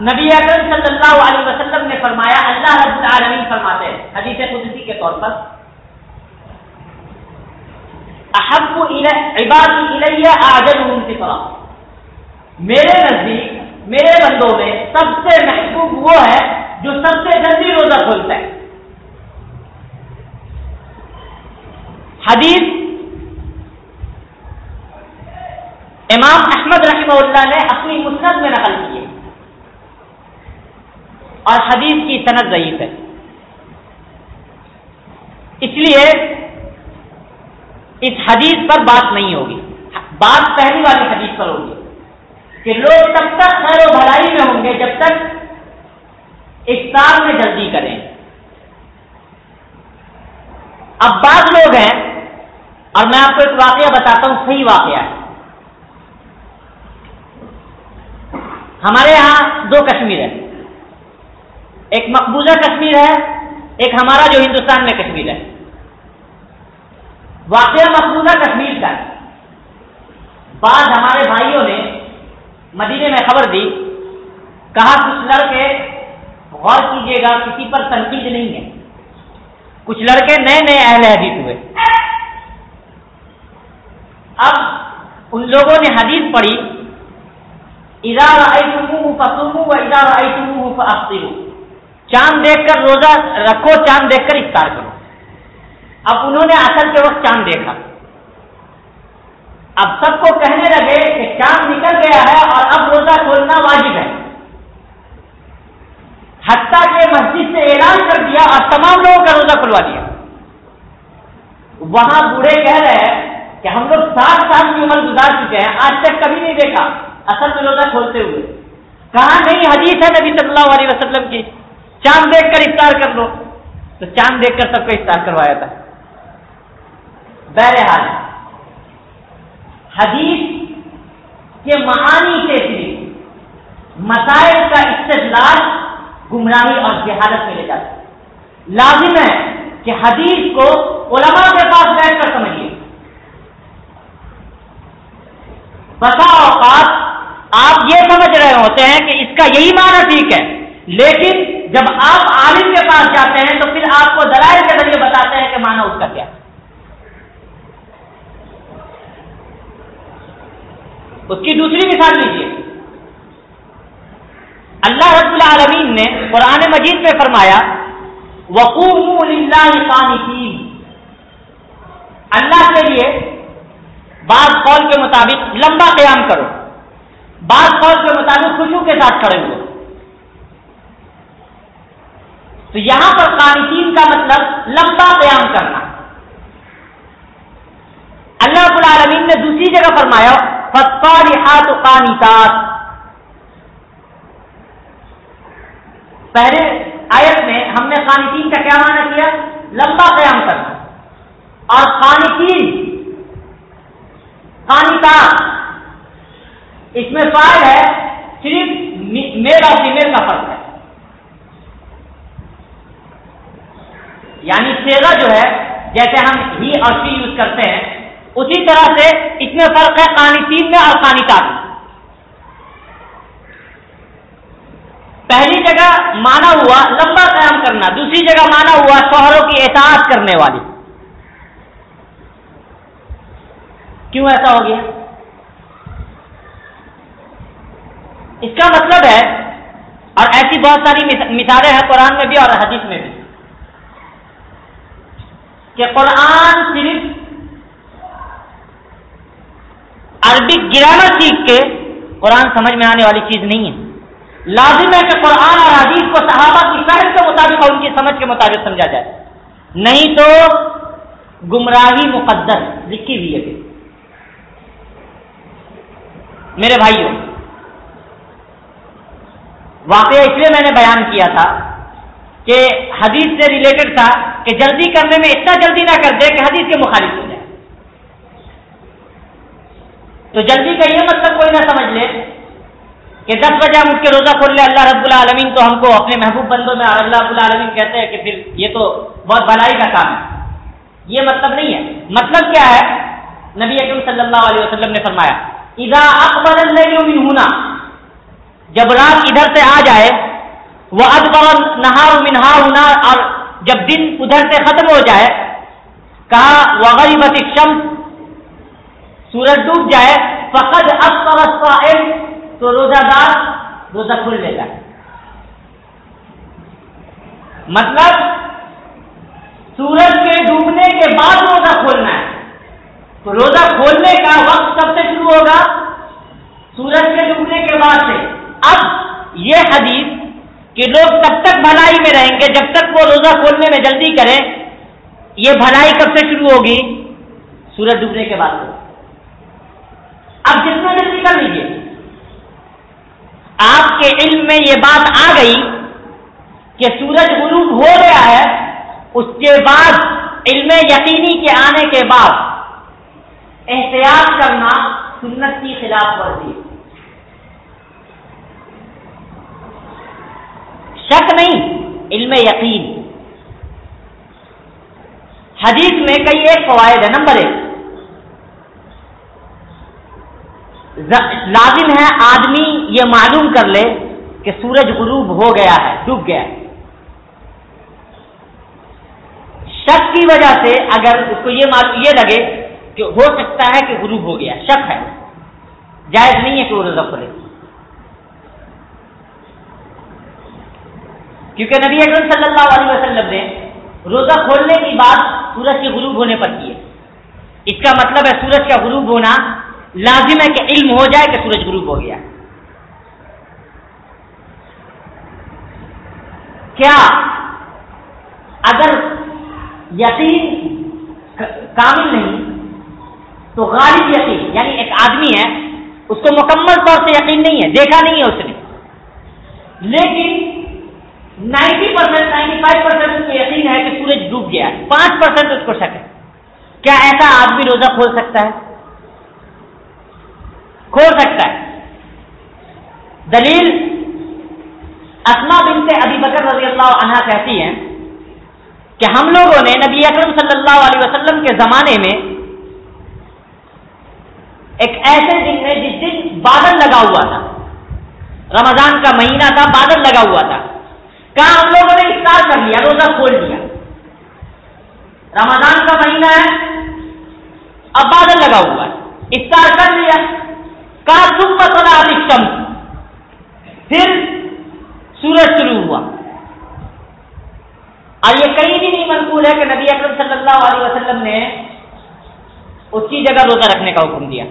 [SPEAKER 1] نبی اکرم صلی اللہ علیہ وسلم نے فرمایا، اللہ رب العالمین فرماتے ہیں، حدیث قدسی کے طور پر، احب عبادی الیہ اعجلہم فطرہ میرے نزدیک میرے بندوں میں سب سے محبوب وہ ہے جو سب سے جلدی روزہ کھولتا ہے۔ حدیث امام احمد رحمہ اللہ نے اپنی مسند میں نقل کی ہے۔ اور حدیث کی صنعت ضعیف ہے۔ اس لیے اس حدیث پر بات نہیں ہوگی۔ بات پہلی والی حدیث پر ہوگی۔ کہ لوگ تب تک خیر و بھلائی میں ہوں گے جب تک افطار میں جلدی کریں۔ اب بعض لوگ ہیں، اور میں آپ کو ایک واقعہ بتاتا ہوں، صحیح واقعہ ہے۔ ہمارے یہاں دو کشمیر ہے ایک مقبوضہ کشمیر ہے، ایک ہمارا جو ہندوستان میں کشمیر ہے۔ واقعہ مقبوضہ کشمیر کا بعض ہمارے بھائیوں نے مدینے میں خبر دی، کہا کچھ لڑکے غور کیجیے گا، کسی پر تنقید نہیں ہے۔ کچھ لڑکے نئے نئے اہل حدیث ہوئے۔ اب ان لوگوں نے حدیث پڑھی ادارہ آئی تمہ و ادارہ آئی تمہ چاند دیکھ کر روزہ رکھو، چاند دیکھ کر افطار کرو۔ اب انہوں نے اصل کے وقت چاند دیکھا۔ اب سب کو کہنے لگے کہ چاند نکل گیا ہے اور اب روزہ کھولنا واجب ہے۔ حتیٰ کہ مسجد سے اعلان کر دیا اور تمام لوگوں کا روزہ کھلوا دیا۔ وہاں بوڑھے کہہ رہے ہیں کہ ہم لوگ سات سال کی عمر گزار چکے ہیں، آج تک کبھی نہیں دیکھا۔ اصل میں روزہ کھولتے ہوئے۔ کہاں نہیں، حدیث ہے نبی صلی اللہ علیہ وسلم کی۔ چاند دیکھ کر افطار کر لو۔ تو چاند دیکھ کر سب کو افطار کروایا تھا۔ بہرحال حدیث کے معانی سے بھی مسائل کا استدلال گمراہی اور جہالت میں لے جاتا ہے۔ لازم ہے کہ حدیث کو علماء کے پاس بیٹھ کر سمجھیے۔ بسا اوقات آپ یہ سمجھ رہے ہوتے ہیں کہ اس کا یہی معنی ٹھیک ہے، لیکن جب آپ عالم کے پاس جاتے ہیں تو پھر آپ کو دلائل کے ذریعے بتاتے ہیں کہ معنی اس کا کیا ہے۔ اس کی دوسری مثال لیجیے اللہ رب العالمین نے قرآن مجید میں فرمایا وقوم اللہ کے لیے بعض قول کے مطابق لمبا قیام کرو۔ بعض قول کے مطابق خوشو کے ساتھ کھڑے ہوئے تو یہاں پر قانتین کا مطلب لمبا قیام کرنا۔ اللہ رب العالمین نے دوسری جگہ فرمایا قانتات۔ پہلے آیت میں ہم نے قانتین کا کیا معنی کیا؟ لمبا قیام کرنا۔ اور قانتین، قانتات، اس میں فائل ہے صرف میل اور فیمیل کا فرق ہے۔ یعنی سیگا جو ہے، جیسے ہم ہی اور سی یوز کرتے ہیں اسی طرح سے اس میں فرق ہے قانتین میں اور قانتا میں۔ پہلی جگہ مانا ہوا لمبا قیام کرنا، دوسری جگہ مانا ہوا شوہروں کی احساس کرنے والی۔ کیوں ایسا ہو گیا؟ اس کا مطلب ہے، اور ایسی بہت ساری مثالیں ہیں قرآن میں بھی اور حدیث میں بھی، کہ قرآن صرف عربک گرامر سیکھ کے قرآن سمجھ میں آنے والی چیز نہیں ہے۔ لازم ہے کہ قرآن اور حدیث کو صحابہ کی فہرست کے مطابق اور ان کی سمجھ کے مطابق سمجھا جائے۔ نہیں تو گمراہی مقدر لکھی ہوئی ہے۔ میرے بھائیوں، واقعہ اس لیے میں نے بیان کیا تھا کہ حدیث سے ریلیٹڈ تھا کہ جلدی کرنے میں اتنا جلدی نہ کر دے کہ حدیث کے مخالف ہو جائے تو جلدی کا یہ مطلب کوئی نہ سمجھ لے کہ دس بجے ہم اٹھ کے روزہ کھول لے اللہ رب العالمین تو ہم کو اپنے محبوب بندوں میں اور اللہ رب العالمین کہتے ہیں کہ پھر یہ تو بہت بھلائی کا کام ہے۔ یہ مطلب نہیں ہے۔ مطلب کیا ہے؟ نبی اکرم صلی اللہ علیہ وسلم نے فرمایا، اذا اکبر ہونا جب رات ادھر سے آ جائے وہ ادبر نہار منہا ہونا اور جب دن ادھر سے ختم ہو جائے، کہا وغیبت شمس سورج ڈوب جائے، فقد اکبر تو روزہ دار روزہ کھل لیتا ہے۔ مطلب سورج کے ڈوبنے کے بعد روزہ کھولنا ہے۔ تو روزہ کھولنے کا وقت کب سے شروع ہوگا؟ سورج کے ڈوبنے کے بعد سے۔ اب یہ حدیث کہ لوگ تب تک بھلائی میں رہیں گے، جب تک وہ روزہ کھولنے میں جلدی کریں، یہ بھلائی کب سے شروع ہوگی؟ سورج ڈوبنے کے بعد۔ سے اب جتنا جلدی کر لیجیے آپ کے علم میں یہ بات آ گئی کہ سورج غروب ہو گیا ہے، اس کے بعد علم یقینی کے آنے کے بعد احتیاط کرنا سنت کی خلاف ورزی شک نہیں، علم یقین۔ حدیث میں کئی ایک فوائد ہے نمبر ایک لازم ہے آدمی یہ معلوم کر لے کہ سورج غروب ہو گیا ہے، ڈوب گیا ہے۔ شک کی وجہ سے اگر اس کو یہ معلوم یہ لگے کہ ہو سکتا ہے کہ غروب ہو گیا، شک ہے۔ جائز نہیں ہے کہ وہ روزہ کھولے کیونکہ نبی اکرم صلی اللہ علیہ وسلم نے روزہ کھولنے کی بات سورج کے غروب ہونے پر کی ہے۔ اس کا مطلب ہے سورج کا غروب ہونا لازم ہے کہ علم ہو جائے کہ سورج غروب ہو گیا۔ کیا اگر یقین کامل نہیں، تو غالب یقین یعنی ایک آدمی ہے، اس کو مکمل طور سے یقین نہیں ہے، دیکھا نہیں ہے اس نے۔ لیکن ninety percent ninety five percent اس کو یقین ہے کہ سورج ڈوب گیا، پانچ پرسینٹ اس کو شک ہے۔ کیا ایسا آدمی روزہ کھول سکتا ہے؟ کھول سکتا ہے۔ دلیل اسما بنت ابھی بکر رضی اللہ عنہ کہتی ہیں کہ ہم لوگوں نے نبی اکرم صلی اللہ علیہ وسلم کے زمانے میں ایک ایسے دن میں جس دن بادل لگا ہوا تھا، رمضان کا مہینہ تھا، بادل لگا ہوا تھا۔ کہاں ہم لوگوں نے افطار کر لیا، روزہ کھول دیا رمضان کا مہینہ ہے، اب بادل لگا ہوا ہے۔ افطار کر لیا۔ کہا تم شمس پھر سورج شروع ہوا۔ اور یہ کہیں بھی نہیں، منقول ہے کہ نبی اکرم صلی اللہ علیہ وسلم نے اس کی جگہ روزہ رکھنے کا حکم دیا۔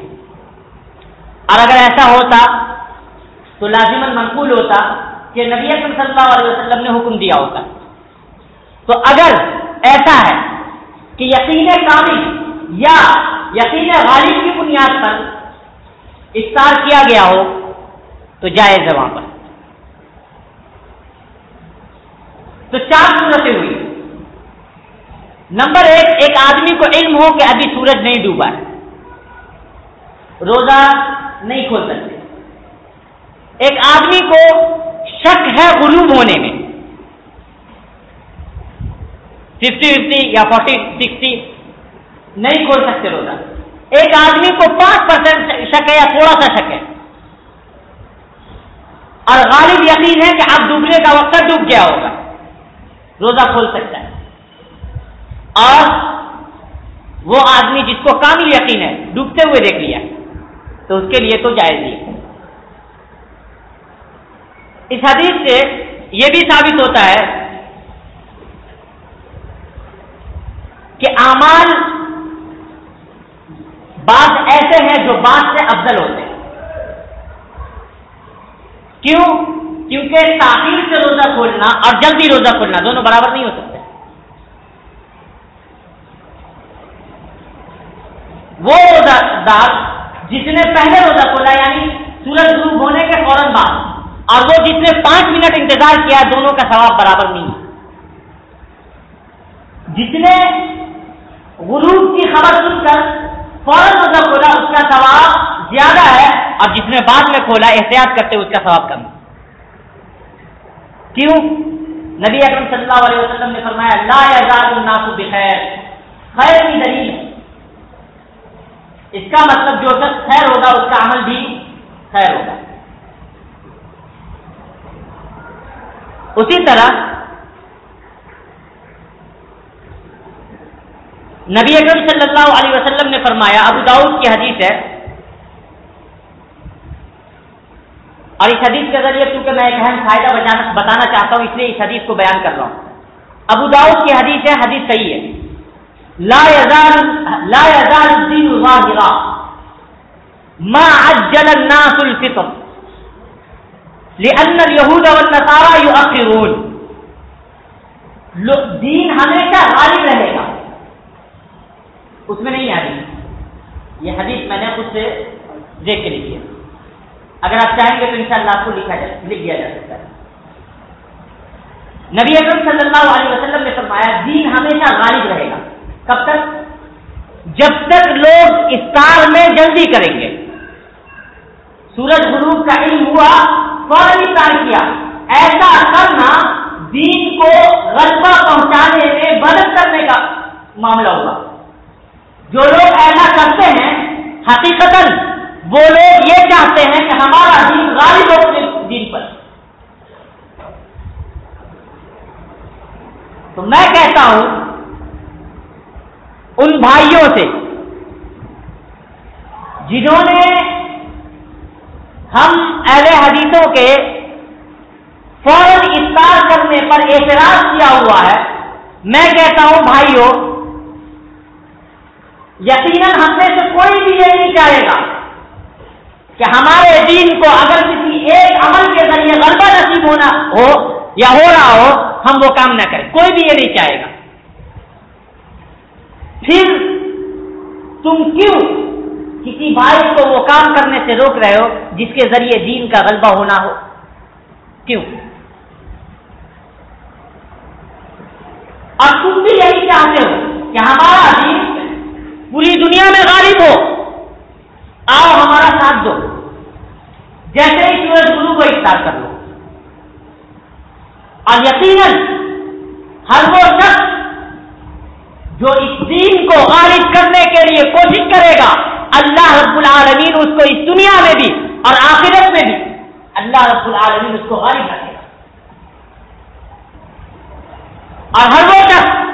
[SPEAKER 1] اور اگر ایسا ہوتا تو لازمن منقول ہوتا کہ نبی اکرم صلی اللہ علیہ وسلم نے حکم دیا ہوتا۔ تو اگر ایسا ہے کہ یقین کامل یا یقین غالب کی بنیاد پر افطار کیا گیا ہو تو جائز ہے وہاں پر۔ تو چار صورتیں ہوئی۔ نمبر ایک ایک آدمی کو علم ہو کہ ابھی سورج نہیں ڈوبا ہے۔ روزہ نہیں کھول سکتے۔ ایک آدمی کو شک ہے غروب ہونے میں۔ ففٹی ففٹی یا فورٹی، سکسٹی، نہیں کھول سکتے روزہ۔ ایک آدمی کو پانچ پرسینٹ شک ہے یا تھوڑا سا شک ہے اور غالب یقین ہے کہ اب ڈوبنے کا وقت ڈوب گیا ہوگا۔ روزہ کھول سکتا ہے۔ اور وہ آدمی جس کو کامل یقین ہے، ڈوبتے ہوئے دیکھ لیا، تو اس کے لیے تو جائز ہی اس حدیث سے یہ بھی ثابت ہوتا ہے کہ اعمال بعض ایسے ہیں جو بعض سے افضل ہوتے ہیں۔ کیوں؟ کیونکہ تاخیر سے روزہ کھولنا اور جلدی روزہ کھولنا دونوں برابر نہیں ہو سکتے۔ وہ روزہ دار جس نے پہلے روزہ کھولا یعنی سورج غروب ہونے کے فوراً بعد، اور وہ جس نے پانچ منٹ انتظار کیا، دونوں کا ثواب برابر نہیں۔ جس نے غروب کی خبر سن کر فوراً روزہ کھولا، اس کا ثواب زیادہ ہے، اور جس نے بعد میں کھولا، احتیاط کرتے اس کا ثواب کم کیوں؟ نبی اکرم صلی اللہ علیہ وسلم نے فرمایا، لا یزال الناس بخیر، خیر کی دلیل ہے۔ اس کا مطلب جو شخص خیر ہوگا، اس کا عمل بھی خیر ہوگا۔ اسی طرح نبی اکرم صلی اللہ علیہ وسلم نے فرمایا، ابو داؤد کی حدیث ہے۔ اور اس حدیث کے ذریعے چونکہ میں ایک اہم فائدہ بتانا چاہتا ہوں، اس لیے اس حدیث کو بیان کر رہا ہوں۔ ابو داؤد کی حدیث ہے، حدیث صحیح ہے۔ لا يزال لا يزال الدين ظاهرا ما عجل الناس الفطر۔ لأن اليهود والنصارى يؤخرون۔ دین ہمیشہ غالب رہے گا۔ اس میں نہیں آ رہی یہ حدیث میں نے خود سے دیکھ کے لکھی ہے۔ اگر آپ چاہیں گے تو انشاءاللہ آپ کو لکھا جا لکھ دیا جا سکتا ہے۔ نبی اکرم صلی اللہ علیہ وسلم نے فرمایا، دین ہمیشہ غالب رہے گا۔ کب تک؟ جب تک لوگ افطار میں جلدی کریں گے۔ سورج غروب کا علم ہوا، فوراً افطار کیا۔ ایسا کرنا دین کو غلبہ پہنچانے میں مدد کرنے کا معاملہ ہوگا۔ جو لوگ ایسا کرتے ہیں حقیقت وہ لوگ یہ چاہتے ہیں کہ ہمارا دین غالب ہو دین پر۔ تو میں کہتا ہوں، ان بھائیوں سے جنہوں نے ہم اہل حدیثوں کے فوراً افطار کرنے پر اعتراض کیا ہوا ہے، میں کہتا ہوں بھائیوں یقیناً ہم میں سے کوئی بھی یہ نہیں چاہے گا کہ ہمارے دین کو اگر کسی ایک عمل کے ذریعے غلبہ نصیب ہونا ہو یا ہو رہا ہو، ہم وہ کام نہ کریں۔ کوئی بھی یہ نہیں چاہے گا۔ پھر تم کیوں کسی بھائی کو وہ کام کرنے سے روک رہے ہو جس کے ذریعے دین کا غلبہ ہونا ہو؟ کیوں؟ اور تم بھی یہی چاہتے ہو کہ ہمارا دین پوری دنیا میں غالب ہو۔ آؤ ہمارا ساتھ دو۔ جیسے ہی سورج گرو کو اختار کر لو۔ اور یقیناً ہر وہ شخص جو اس دین کو غالب کرنے کے لیے کوشش کرے گا، اللہ رب العالمین اس کو اس دنیا میں بھی اور آخرت میں بھی اللہ رب العالمین اس کو غالب رکھے گا۔ اور ہر وہ شخص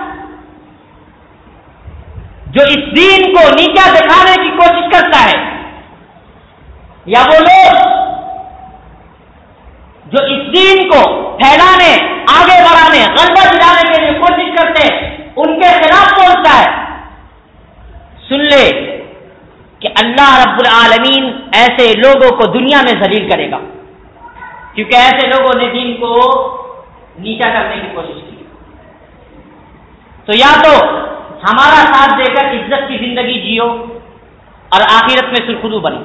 [SPEAKER 1] جو اس دین کو نیچا دکھانے کی کوشش کرتا ہے، یا وہ لوگ جو اس دین کو پھیلانے، آگے بڑھانے، غلبہ دلانے کے لیے کوشش کرتے ہیں، ان کے خلاف پہنچتا ہے؟ سن لے کہ اللہ رب العالمین ایسے لوگوں کو دنیا میں ذلیل کرے گا۔ کیونکہ ایسے لوگوں نے دین کو نیچا کرنے کی کوشش کی۔ تو یا تو ہمارا ساتھ دے کر عزت کی زندگی جیو اور آخرت میں سرخرو بنی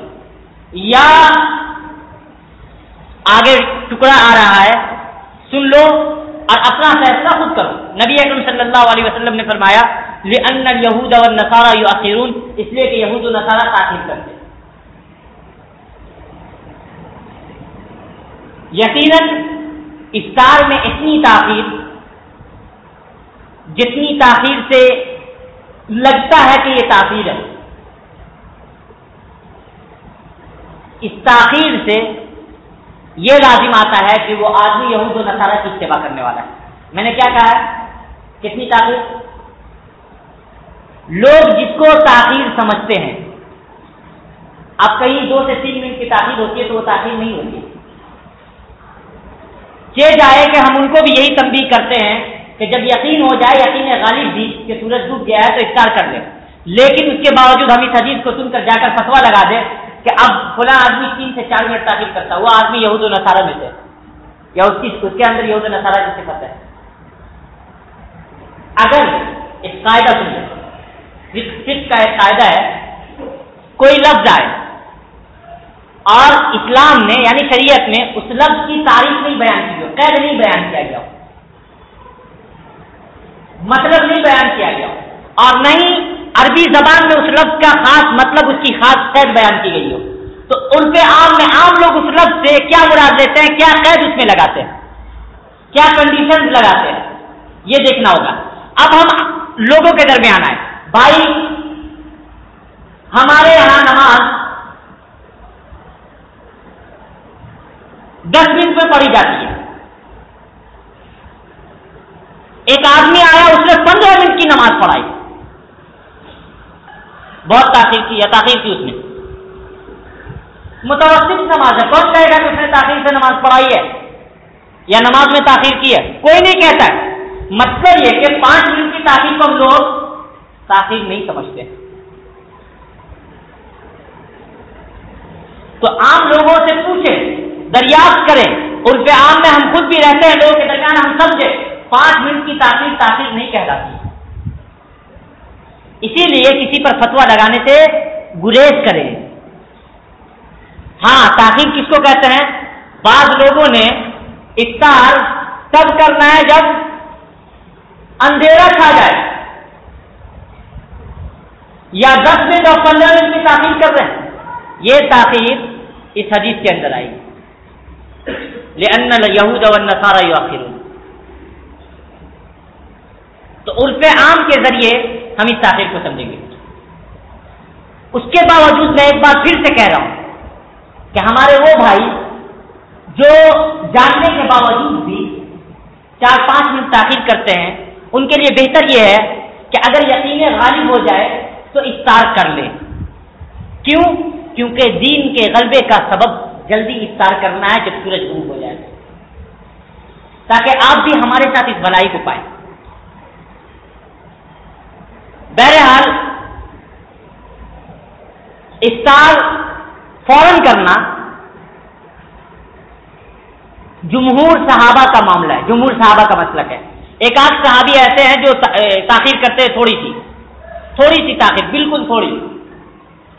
[SPEAKER 1] یا آگے ٹکڑا آ رہا ہے، سن لو اور اپنا فیصلہ خود کرو۔ نبی اکرم صلی اللہ علیہ وسلم نے فرمایا یہود اور نسارا یو آخرون اس لیے کہ یہود و نصارہ تاخیر کرتے یقیناً افطار میں اتنی تاخیر، جتنی تاخیر سے لگتا ہے کہ یہ تاخیر ہے۔ اس تاخیر سے یہ لازم آتا ہے کہ وہ آدمی یہود و نصارہ کی سیوا کرنے والا ہے۔ میں نے کیا کہا ہے؟ کتنی تاخیر؟ لوگ جس کو تاخیر سمجھتے ہیں، اب کہیں دو سے تین منٹ کی تاخیر ہوتی ہے تو وہ تاخیر نہیں ہوتی۔ چہ جائے کہ ہم ان کو بھی یہی تنبیہ کرتے ہیں کہ جب یقین ہو جائے، یقین غالب بھی کہ سورج ڈوب گیا ہے تو افطار کر لیں لیکن اس کے باوجود ہم اس حدیث کو سن کر جا کر فتوا لگا دیں کہ اب فلاں آدمی تین سے چار منٹ تعریف کرتا وہ آدمی یہود و نصارہ میں سے یا اس کی اس کے اندر یہود و نصارہ جس سے پتہ ہے اگر ایک قاعدہ سن کا ایک قاعدہ ہے، کوئی لفظ آئے۔ اور اسلام نے یعنی شریعت نے، اس لفظ کی تاریخ نہیں بیان کی ہو قید نہیں بیان کیا گیا۔ ہو مطلب نہیں بیان کیا گیا۔ اور نہیں عربی زبان میں اس لفظ کا خاص مطلب اس کی خاص قید بیان کی گئی ہو۔ تو ان کے عام میں عام لوگ اس لفظ سے کیا مراد لیتے ہیں، کیا قید اس میں لگاتے ہیں؟ کیا کنڈیشن لگاتے ہیں؟ یہ دیکھنا ہوگا۔ اب ہم لوگوں کے درمیان آئے۔ بھائی، ہمارے یہاں نماز دس منٹ میں پڑھی جاتی ہے۔ ایک آدمی آیا، اس نے پندرہ منٹ کی نماز پڑھائی۔ بہت تاخیر کی، یا تاخیر کی اس نے۔ متوسط نماز ہے کون کہے گا کہ اس نے تاخیر سے نماز پڑھائی ہے، یا نماز میں تاخیر کی ہے۔ کوئی نہیں کہتا ہے۔ مطلب یہ کہ پانچ منٹ کی تاخیر کو ہم لوگ تاخیر نہیں سمجھتے۔ تو عام لوگوں سے پوچھیں، دریافت کریں۔ ان پہ عام میں ہم خود بھی رہتے ہیں، لوگوں کے درمیان ہم سمجھے پانچ منٹ کی تاخیر تاخیر نہیں کہلاتی۔ اسی لیے کسی پر فتوا لگانے سے گریز کریں۔ ہاں تاخیر کس کو کہتے ہیں؟ بعض لوگوں نے افطار تب کرنا ہے جب اندھیرا چھا جائے۔ یا دس منٹ اور پندرہ منٹ کی تاخیر کر رہے ہیں۔ یہ تاخیر اس حدیث کے اندر آئی۔ یہود سارا آخر تو عرف عام کے ذریعے ہم اس تاخیر کو سمجھیں گے۔ اس کے باوجود میں ایک بار پھر سے کہہ رہا ہوں کہ ہمارے وہ بھائی جو جاننے کے باوجود بھی چار پانچ منٹ تاخیر کرتے ہیں، ان کے لیے بہتر یہ ہے کہ اگر یقین غالب ہو جائے تو افطار کر لیں۔ کیوں؟ کیونکہ دین کے غلبے کا سبب جلدی افطار کرنا ہے جب سورج غروب ہو جائے۔ تاکہ آپ بھی ہمارے ساتھ اس بلائی کو پائیں۔ بہرحال، افطار فوراً کرنا جمہور صحابہ کا معاملہ ہے، جمہور صحابہ کا مسلک ہے۔ ایک آدھ صحابی ایسے ہیں جو تاخیر کرتے تھوڑی سی تھوڑی سی تاخیر، بالکل تھوڑی۔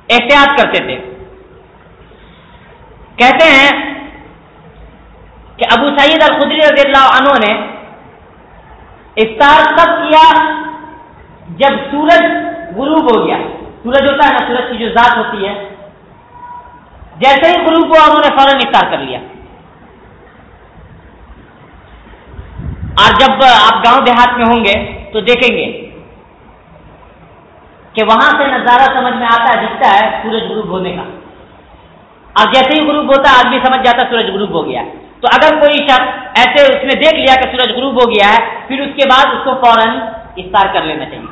[SPEAKER 1] احتیاط کرتے تھے۔ کہتے ہیں کہ ابو سعید الخدری رضی اللہ عنہ نے افطار کب کیا جب سورج غروب ہو گیا، سورج ہوتا ہے نا، سورج کی جو ذات ہوتی ہے، جیسے ہی غروب ہوا، انہوں نے فوراً افطار کر لیا۔ اور جب آپ گاؤں دیہات میں ہوں گے تو دیکھیں گے کہ وہاں سے نظارہ سمجھ میں آتا ہے، دکھتا ہے سورج غروب ہونے کا۔ اور جیسے ہی غروب ہوتا ہے، آدمی سمجھ جاتا ہے سورج غروب ہو گیا۔ تو اگر کوئی شخص ایسے اس نے دیکھ لیا کہ سورج غروب ہو گیا ہے، پھر اس کے بعد اس کو فوراً افطار کر لینا چاہیے۔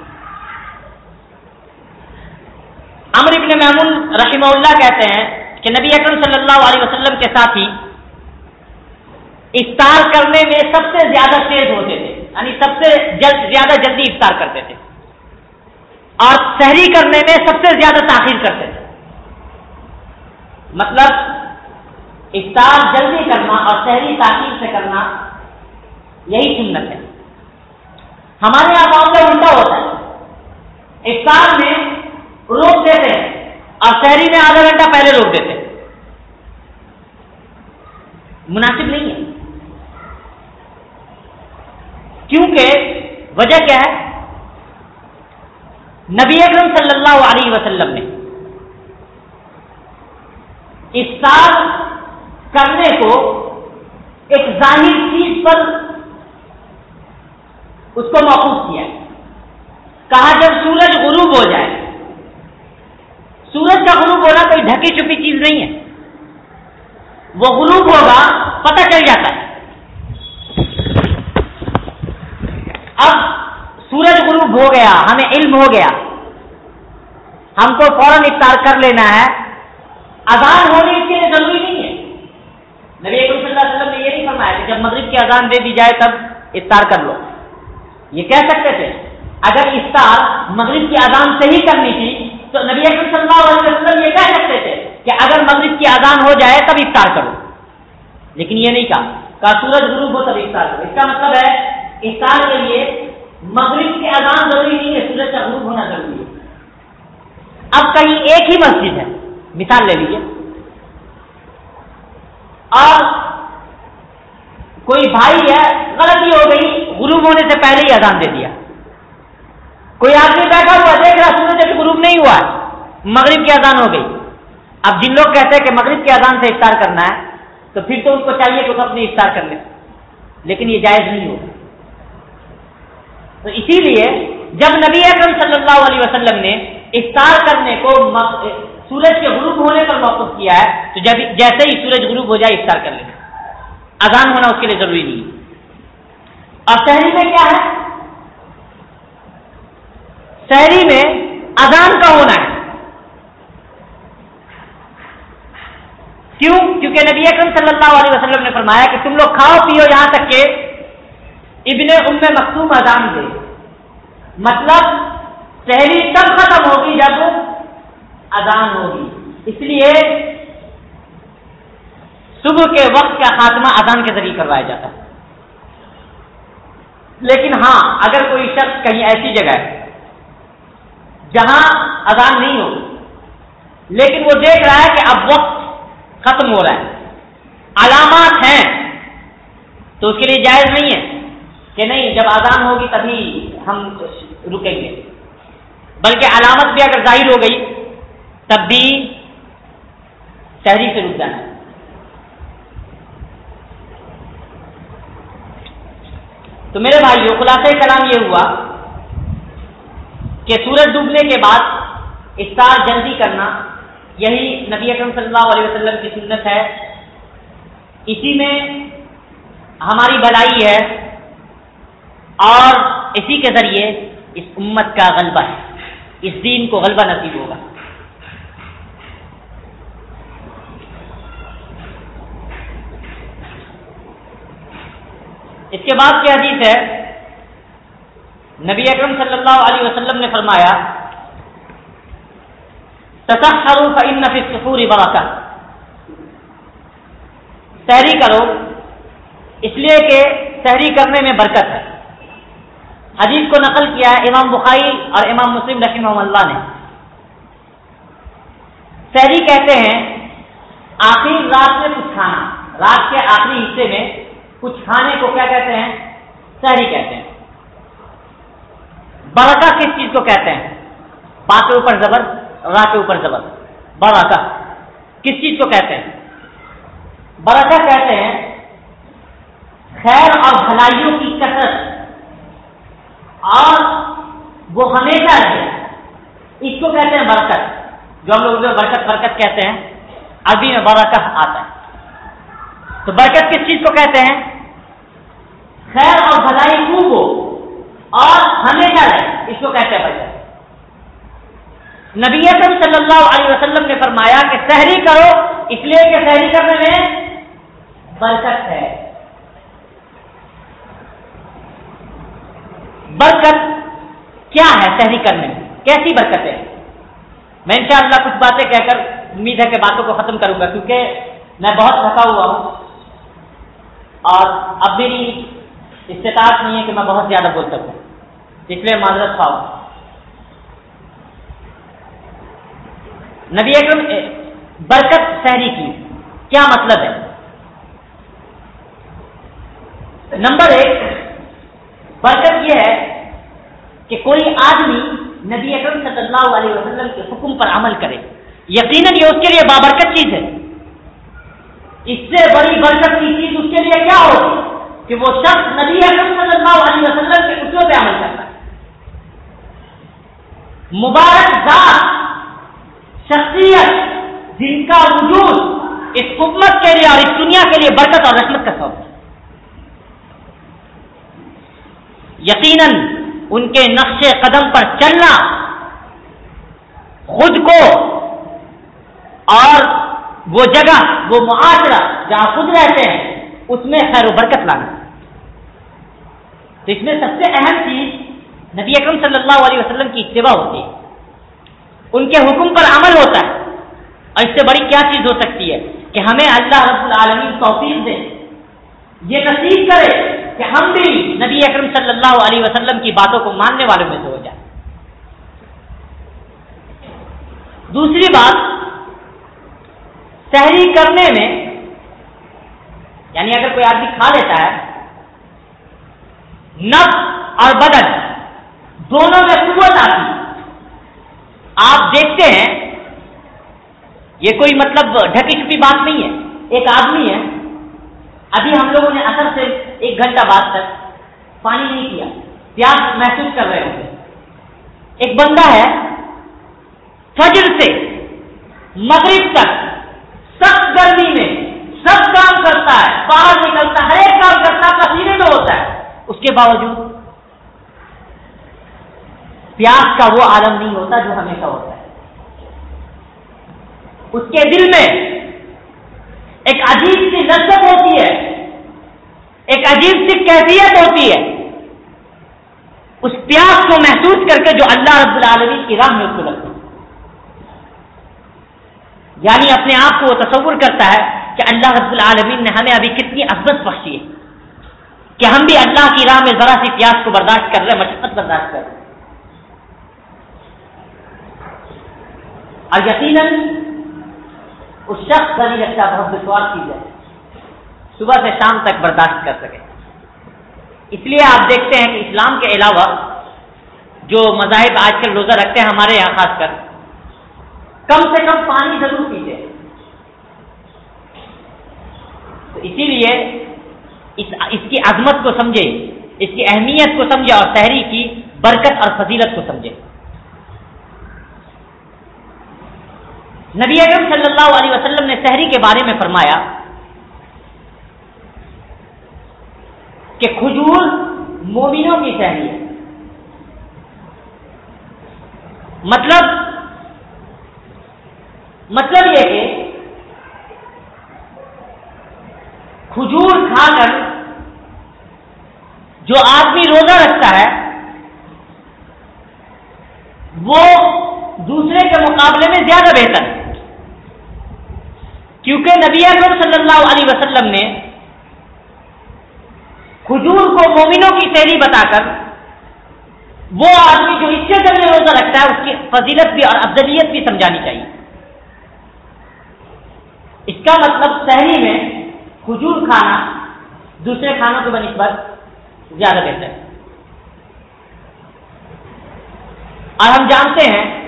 [SPEAKER 1] امر ابن محمود رحمہ اللہ کہتے ہیں کہ نبی اکرم صلی اللہ علیہ وسلم کے ساتھ ہی افطار کرنے میں سب سے زیادہ تیز ہوتے تھے یعنی سب سے جلد زیادہ جلدی افطار کرتے تھے۔ اور شہری کرنے میں سب سے زیادہ تاخیر کرتے تھے۔ مطلب افطار جلدی کرنا اور شہری تاخیر سے کرنا یہی سنت ہے۔ ہمارے یہاں گاؤں الٹا ہوتا ہے۔ افطار میں روک دیتے ہیں۔ اور شہری میں آدھا گھنٹہ پہلے روک دیتے ہیں۔ مناسب نہیں ہے۔ کیونکہ وجہ کیا ہے؟ نبی اکرم صلی اللہ علیہ وسلم نے افطار کرنے کو ایک ظاہر چیز پر اس کو محفوظ کیا۔ کہا جب سورج غروب ہو جائے سورج کا غروب ہونا کوئی ڈھکی چھپی چیز نہیں ہے۔ وہ غروب ہوگا، پتہ چل جاتا ہے۔ اب سورج غروب ہو گیا، ہمیں علم ہو گیا۔ ہم کو فوراً افطار کر لینا ہے۔ اذان ہونی اس کے لیے ضروری نہیں ہے۔ نبی صلی اللہ علیہ وسلم نے یہ نہیں فرمایا کہ جب مغرب کی اذان دے دی جائے تب افطار کر لو۔ یہ کہہ سکتے تھے، اگر افطار مغرب کی اذان سے ہی کرنی تھی تو نبی اکرم صلی اللہ علیہ وسلم یہ کہہ سکتے تھے کہ اگر مغرب کی اذان ہو جائے تب افطار کرو۔ لیکن یہ نہیں کہا۔ کہا، سورج غروب ہو تب افطار کرو۔ اس کا مطلب ہے، افطار کے لیے مغرب کی اذان ضروری نہیں ہے، سورج کا غروب ہونا ضروری ہے۔ اب کہیں ایک ہی مسجد ہے۔ مثال لے لیجیے اور کوئی بھائی ہے، غلطی ہو گئی، غروب ہونے سے پہلے ہی اذان دے دیا۔ کوئی آدمی بیٹھا ہوا دیکھ رہا سورج ابھی غروب نہیں ہوا ہے۔ مغرب کی اذان ہو گئی۔ اب جن لوگ کہتے ہیں کہ مغرب کی اذان سے افطار کرنا ہے، تو پھر تو ان کو چاہیے کہ وہ اپنی افطار کر لیں لیکن یہ جائز نہیں ہوگا۔ تو اسی لیے جب نبی اکرم صلی اللہ علیہ وسلم نے افطار کرنے کو سورج کے غروب ہونے پر موقف کیا ہے، تو جب جیسے ہی سورج غروب ہو جائے افطار کر لیں اذان ہونا اس کے لیے ضروری نہیں اور شہری میں کیا ہے شہری میں اذان کا ہونا ہے۔ کیوں؟ کیونکہ نبی اکرم صلی اللہ علیہ وسلم نے فرمایا کہ تم لوگ کھاؤ، پیو یہاں تک کہ ابن ام مختوم اذان دے۔ مطلب شہری تب ختم ہوگی جب اذان ہوگی۔ اس لیے صبح کے وقت کا خاتمہ اذان کے ذریعے کروایا جاتا ہے۔ لیکن ہاں اگر کوئی شخص کہیں ایسی جگہ ہے جہاں اذان نہیں ہوگی لیکن وہ دیکھ رہا ہے کہ اب وقت ختم ہو رہا ہے۔ علامات ہیں۔ تو اس کے لیے جائز نہیں ہے کہ نہیں، جب آزان ہوگی تبھی ہم رکیں گے۔ بلکہ علامت بھی اگر ظاہر ہو گئی، تب بھی شہری سے رک جانا۔ تو میرے بھائی خلاصہ کلام یہ ہوا کہ سورج ڈوبنے کے بعد افطار جلدی کرنا، یہی نبی اکرم صلی اللہ علیہ وسلم کی سنت ہے۔ اسی میں ہماری بلائی ہے اور اسی کے ذریعے اس امت کا غلبہ ہے۔ اس دین کو غلبہ نصیب ہوگا۔ اس کے بعد کیا حدیث ہے نبی اکرم صلی اللہ علیہ وسلم نے فرمایا فإن في السحور برکہ سحری کرو، اس لیے کہ سحری کرنے میں برکت ہے۔ حدیث کو نقل کیا ہے امام بخاری اور امام مسلم رحمہ اللہ نے۔ سحری کہتے ہیں، آخری رات میں کچھ کھانا، رات کے آخری حصے میں کچھ کھانے کو کیا کہتے ہیں؟ سحری کہتے ہیں۔ برکہ کس چیز کو کہتے ہیں؟ پا کے اوپر زبر را کے اوپر زبر۔ برکہ کس چیز کو کہتے ہیں؟ برکہ کہتے ہیں خیر اور بھلائیوں کی کثرت۔ اور وہ ہمیشہ ہے اس کو کہتے ہیں برکت۔ جو ہم لوگ برکت برکت کہتے ہیں، ابھی میں برکت آتا ہے۔ تو برکت کس چیز کو کہتے ہیں؟ خیر اور بھلائی خوب ہو؟ اور ہمیشہ رہے۔ اس کو کہتے ہیں نبی اعظم صلی اللہ علیہ وسلم نے فرمایا کہ سحری کرو، اس لیے کہ سحری کرنے میں برکت ہے۔ برکت کیا ہے سحری کرنے میں؟ کیسی برکت ہے؟ میں انشاءاللہ کچھ باتیں کہہ کر امید ہے کہ باتوں کو ختم کروں گا، کیونکہ میں بہت تھکا ہوا ہوں۔ اور اب میری استطاعت نہیں ہے کہ میں بہت زیادہ بول سکوں۔ اس لیے معذرت خواہ نبی اکرم برکت سہری کی کیا مطلب ہے؟ نمبر ایک، برکت یہ ہے کہ کوئی آدمی نبی اکرم صلی اللہ علیہ وسلم کے حکم پر عمل کرے۔ یقیناً یہ اس کے لیے بابرکت چیز ہے۔ اس سے بڑی برکت کی چیز اس کے لیے کیا ہوگی؟ کہ وہ شخص نبی اکرم صلی اللہ علیہ وسلم کے اصول پہ عمل کرتا ہے۔ مبارک ذات، شخصیت جن کا وجود، اس حکمت کے لیے اور اس دنیا کے لیے برکت اور رحمت کا سبب یقیناً ان کے نقش قدم پر چلنا خود کو اور وہ جگہ، وہ معاشرہ جہاں خود رہتے ہیں، اس میں خیر و برکت لانا۔ تو اس میں سب سے اہم چیز نبی اکرم صلی اللہ علیہ وسلم کی اتباع ہوتی ہے۔ ان کے حکم پر عمل ہوتا ہے۔ اور اس سے بڑی کیا چیز ہو سکتی ہے کہ ہمیں اللہ رب العالمین توفیق دے۔ یہ نصیب کرے کہ ہم بھی نبی اکرم صلی اللہ علیہ وسلم کی باتوں کو ماننے والوں میں سے ہو جائے دوسری بات شہری کرنے میں یعنی اگر کوئی آدمی کھا لیتا ہے نف اور بدن دونوں میں قوت آتی ہے۔ آپ دیکھتے ہیں، یہ کوئی مطلب ڈھکی چھپی بات نہیں ہے۔ ایک آدمی ہے، ابھی ہم لوگوں نے اثر سے ایک گھنٹہ بعد تک پانی نہیں کیا پیاس محسوس کر رہے ہوں۔ گے ایک بندہ ہے، فجر سے مغرب تک سخت گرمی میں سب کام کرتا ہے، باہر نکلتا ہے، ہر ایک کام کرتا ہے پسینے میں ہوتا ہے۔ اس کے باوجود پیاس کا وہ عالم نہیں ہوتا جو ہمیشہ ہوتا ہے۔ اس کے دل میں ایک عجیب سی لذت ہوتی ہے، ایک عجیب سی کیفیت ہوتی ہے۔ اس پیاس کو محسوس کر کے جو اللہ رب العالمین کی راہ میں اس کو لگتا ہے۔ یعنی اپنے آپ کو وہ تصور کرتا ہے کہ اللہ رب العالمین نے ہمیں ابھی کتنی عزت بخشی ہے، کہ ہم بھی اللہ کی راہ میں ذرا سی پیاس کو برداشت کر رہے مشقت برداشت کر رہے اور یقیناً اس شخص کا بھی لگتا بہت دشوار کی جائے۔ صبح سے شام تک برداشت کر سکے۔ اس لیے آپ دیکھتے ہیں کہ اسلام کے علاوہ جو مذاہب آج کل روزہ رکھتے ہیں ہمارے یہاں خاص کر، کم سے کم پانی ضرور پیتے تو اسی لیے اس اس کی عظمت کو سمجھے، اس کی اہمیت کو سمجھے اور شہری کی برکت اور فضیلت کو سمجھے۔ نبی اکرم صلی اللہ علیہ وسلم نے شہری کے بارے میں فرمایا کہ کھجور مومنوں کی شہری ہے۔ مطلب مطلب یہ کہ کھجور کھا کر جو آدمی روزہ رکھتا ہے، وہ دوسرے کے مقابلے میں زیادہ بہتر ہے۔ کیونکہ نبی اکرم صلی اللہ علیہ وسلم نے کھجور کو مومنوں کی شیلی بتا کر وہ آدمی جو اس سے ذریعے روزہ رکھتا ہے، اس کی فضیلت بھی اور افضلیت بھی سمجھانی چاہیے۔ اس کا مطلب شہری میں کھجور کھانا دوسرے کھانوں کے بنسبت زیادہ بہتر ہے۔ اور ہم جانتے ہیں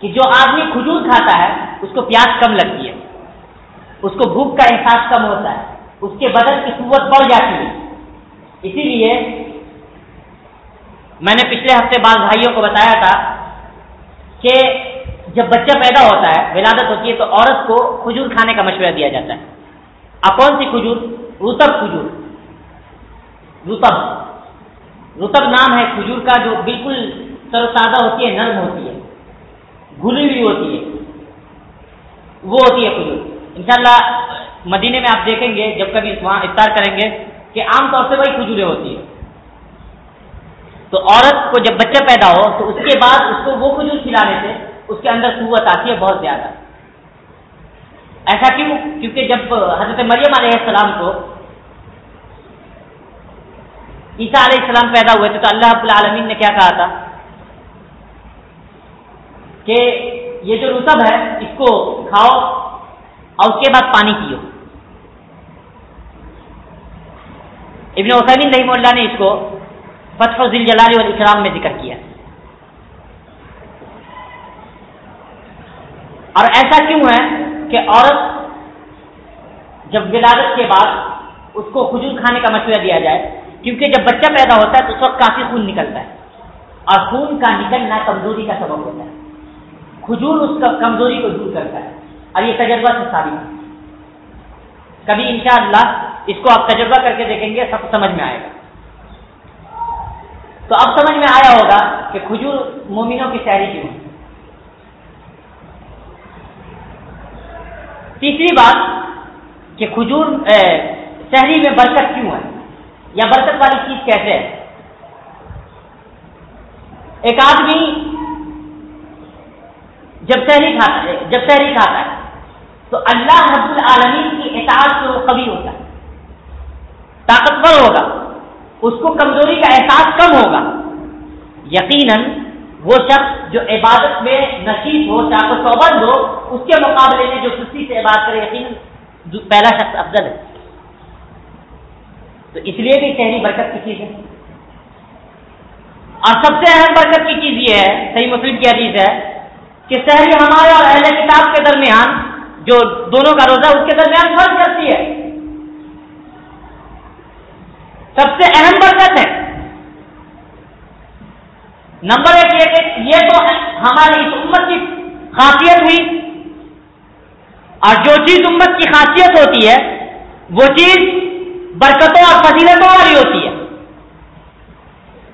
[SPEAKER 1] کہ جو آدمی کھجور کھاتا ہے اس کو پیاس کم لگتی ہے۔ اس کو بھوک کا احساس کم ہوتا ہے۔ اس کے بدن کی قوت بڑھ جاتی ہے۔ اسی لیے میں نے پچھلے ہفتے بعض بھائیوں کو بتایا تھا کہ جب بچہ پیدا ہوتا ہے، ولادت ہوتی ہے تو عورت کو کھجور کھانے کا مشورہ دیا جاتا ہے۔ اب کون سی کھجور؟ روتب کھجور۔ روتب روتب نام ہے کھجور کا جو بالکل سر تازہ ہوتی ہے، نرم ہوتی ہے۔ گلی ہوئی ہوتی ہے۔ وہ ہوتی ہے کھجور انشاءاللہ، مدینے میں آپ دیکھیں گے، جب کبھی وہاں افطار کریں گے، کہ عام طور سے وہی کھجوریں ہوتی ہیں۔ تو عورت کو جب بچہ پیدا ہو، تو اس کے بعد اس کو وہ کھجور کھلانے سے اس کے اندر قوت آتی ہے بہت زیادہ۔ ایسا کیوں؟ کیونکہ جب حضرت مریم علیہ السلام کو عیسیٰ علیہ السلام پیدا ہوئے تھے، تو اللہ رب العالمین نے کیا کہا تھا؟ کہ یہ جو رسب ہے، اس کو کھاؤ اور اس کے بعد پانی پیو۔ ابن وسین رحیم اللہ نے اس کو فتح ذیل جلالی اور اکرام میں ذکر کیا۔ اور ایسا کیوں ہے کہ عورت جب ولادت کے بعد اس کو کھجور کھانے کا مشورہ دیا جائے، کیونکہ جب بچہ پیدا ہوتا ہے تو اس وقت کافی خون نکلتا ہے اور خون کا نکلنا کمزوری کا سبب ہوتا ہے۔ کھجور اس کا کمزوری کو دور کرتا ہے اور یہ تجربہ سے ثابت ہے۔ کبھی انشاءاللہ اس کو آپ تجربہ کر کے دیکھیں گے، سب سمجھ میں آئے گا۔ تو اب سمجھ میں آیا ہوگا کہ کھجور مومنوں کی شہری کیوں ہے۔ تیسری بات کہ کھجور شہری میں برکت کیوں ہے؟ یا برکت والی چیز کیسے ہے؟ ایک آدمی جب شہری کھاتا ہے جب شہری کھاتا ہے تو اللہ رب العالمین کی اطاعت سے وہ کبھی ہوتا ہے طاقتور ہوگا، اس کو کمزوری کا احساس کم ہوگا۔ یقیناً وہ شخص جو عبادت میں نصیب ہو چاہے چوبند ہو، اس کے مقابلے میں جو سستی سے عبادت کرے یقین پہلا شخص افضل ہے۔ تو اس لیے بھی شہری برکت کی چیز ہے۔ اور سب سے اہم برکت کی چیز یہ ہے، صحیح مسلم کی حدیث ہے کہ شہری ہمارے اور اہل کتاب کے درمیان جو دونوں کا روزہ اس کے درمیان فرق کرتی ہے۔ سب سے اہم برکت ہے۔ نمبر ایک یہ کہ یہ تو ہماری اس امت کی خاصیت ہوئی۔ اور جو چیز امت کی خاصیت ہوتی ہے، وہ چیز برکتوں اور فضیلتوں والی ہوتی ہے۔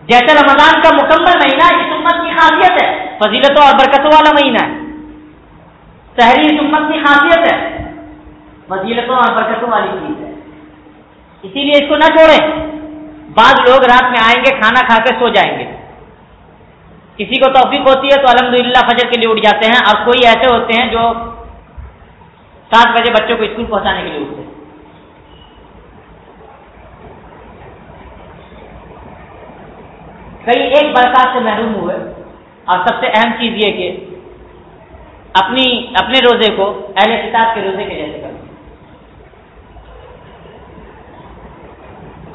[SPEAKER 1] جیسے رمضان کا مکمل مہینہ اس امت کی خاصیت ہے۔ فضیلتوں اور برکتوں والا مہینہ ہے۔ شہری اس امت کی خاصیت ہے۔ فضیلتوں اور برکتوں والی چیز ہے۔ اسی لیے اس کو نہ چھوڑیں۔ بعض لوگ رات میں آئیں گے، کھانا کھا کے سو جائیں گے۔ کسی کو توفیق ہوتی ہے تو الحمدللہ فجر کے لیے اٹھ جاتے ہیں۔ اور کوئی ایسے ہوتے ہیں جو سات بجے بچوں کو اسکول پہنچانے کے لیے اٹھتے ہیں۔ کئی ایک برکات سے محروم ہوئے۔ اور سب سے اہم چیز یہ کہ اپنی اپنے روزے کو اہل کتاب کے روزے کے جیسے کریں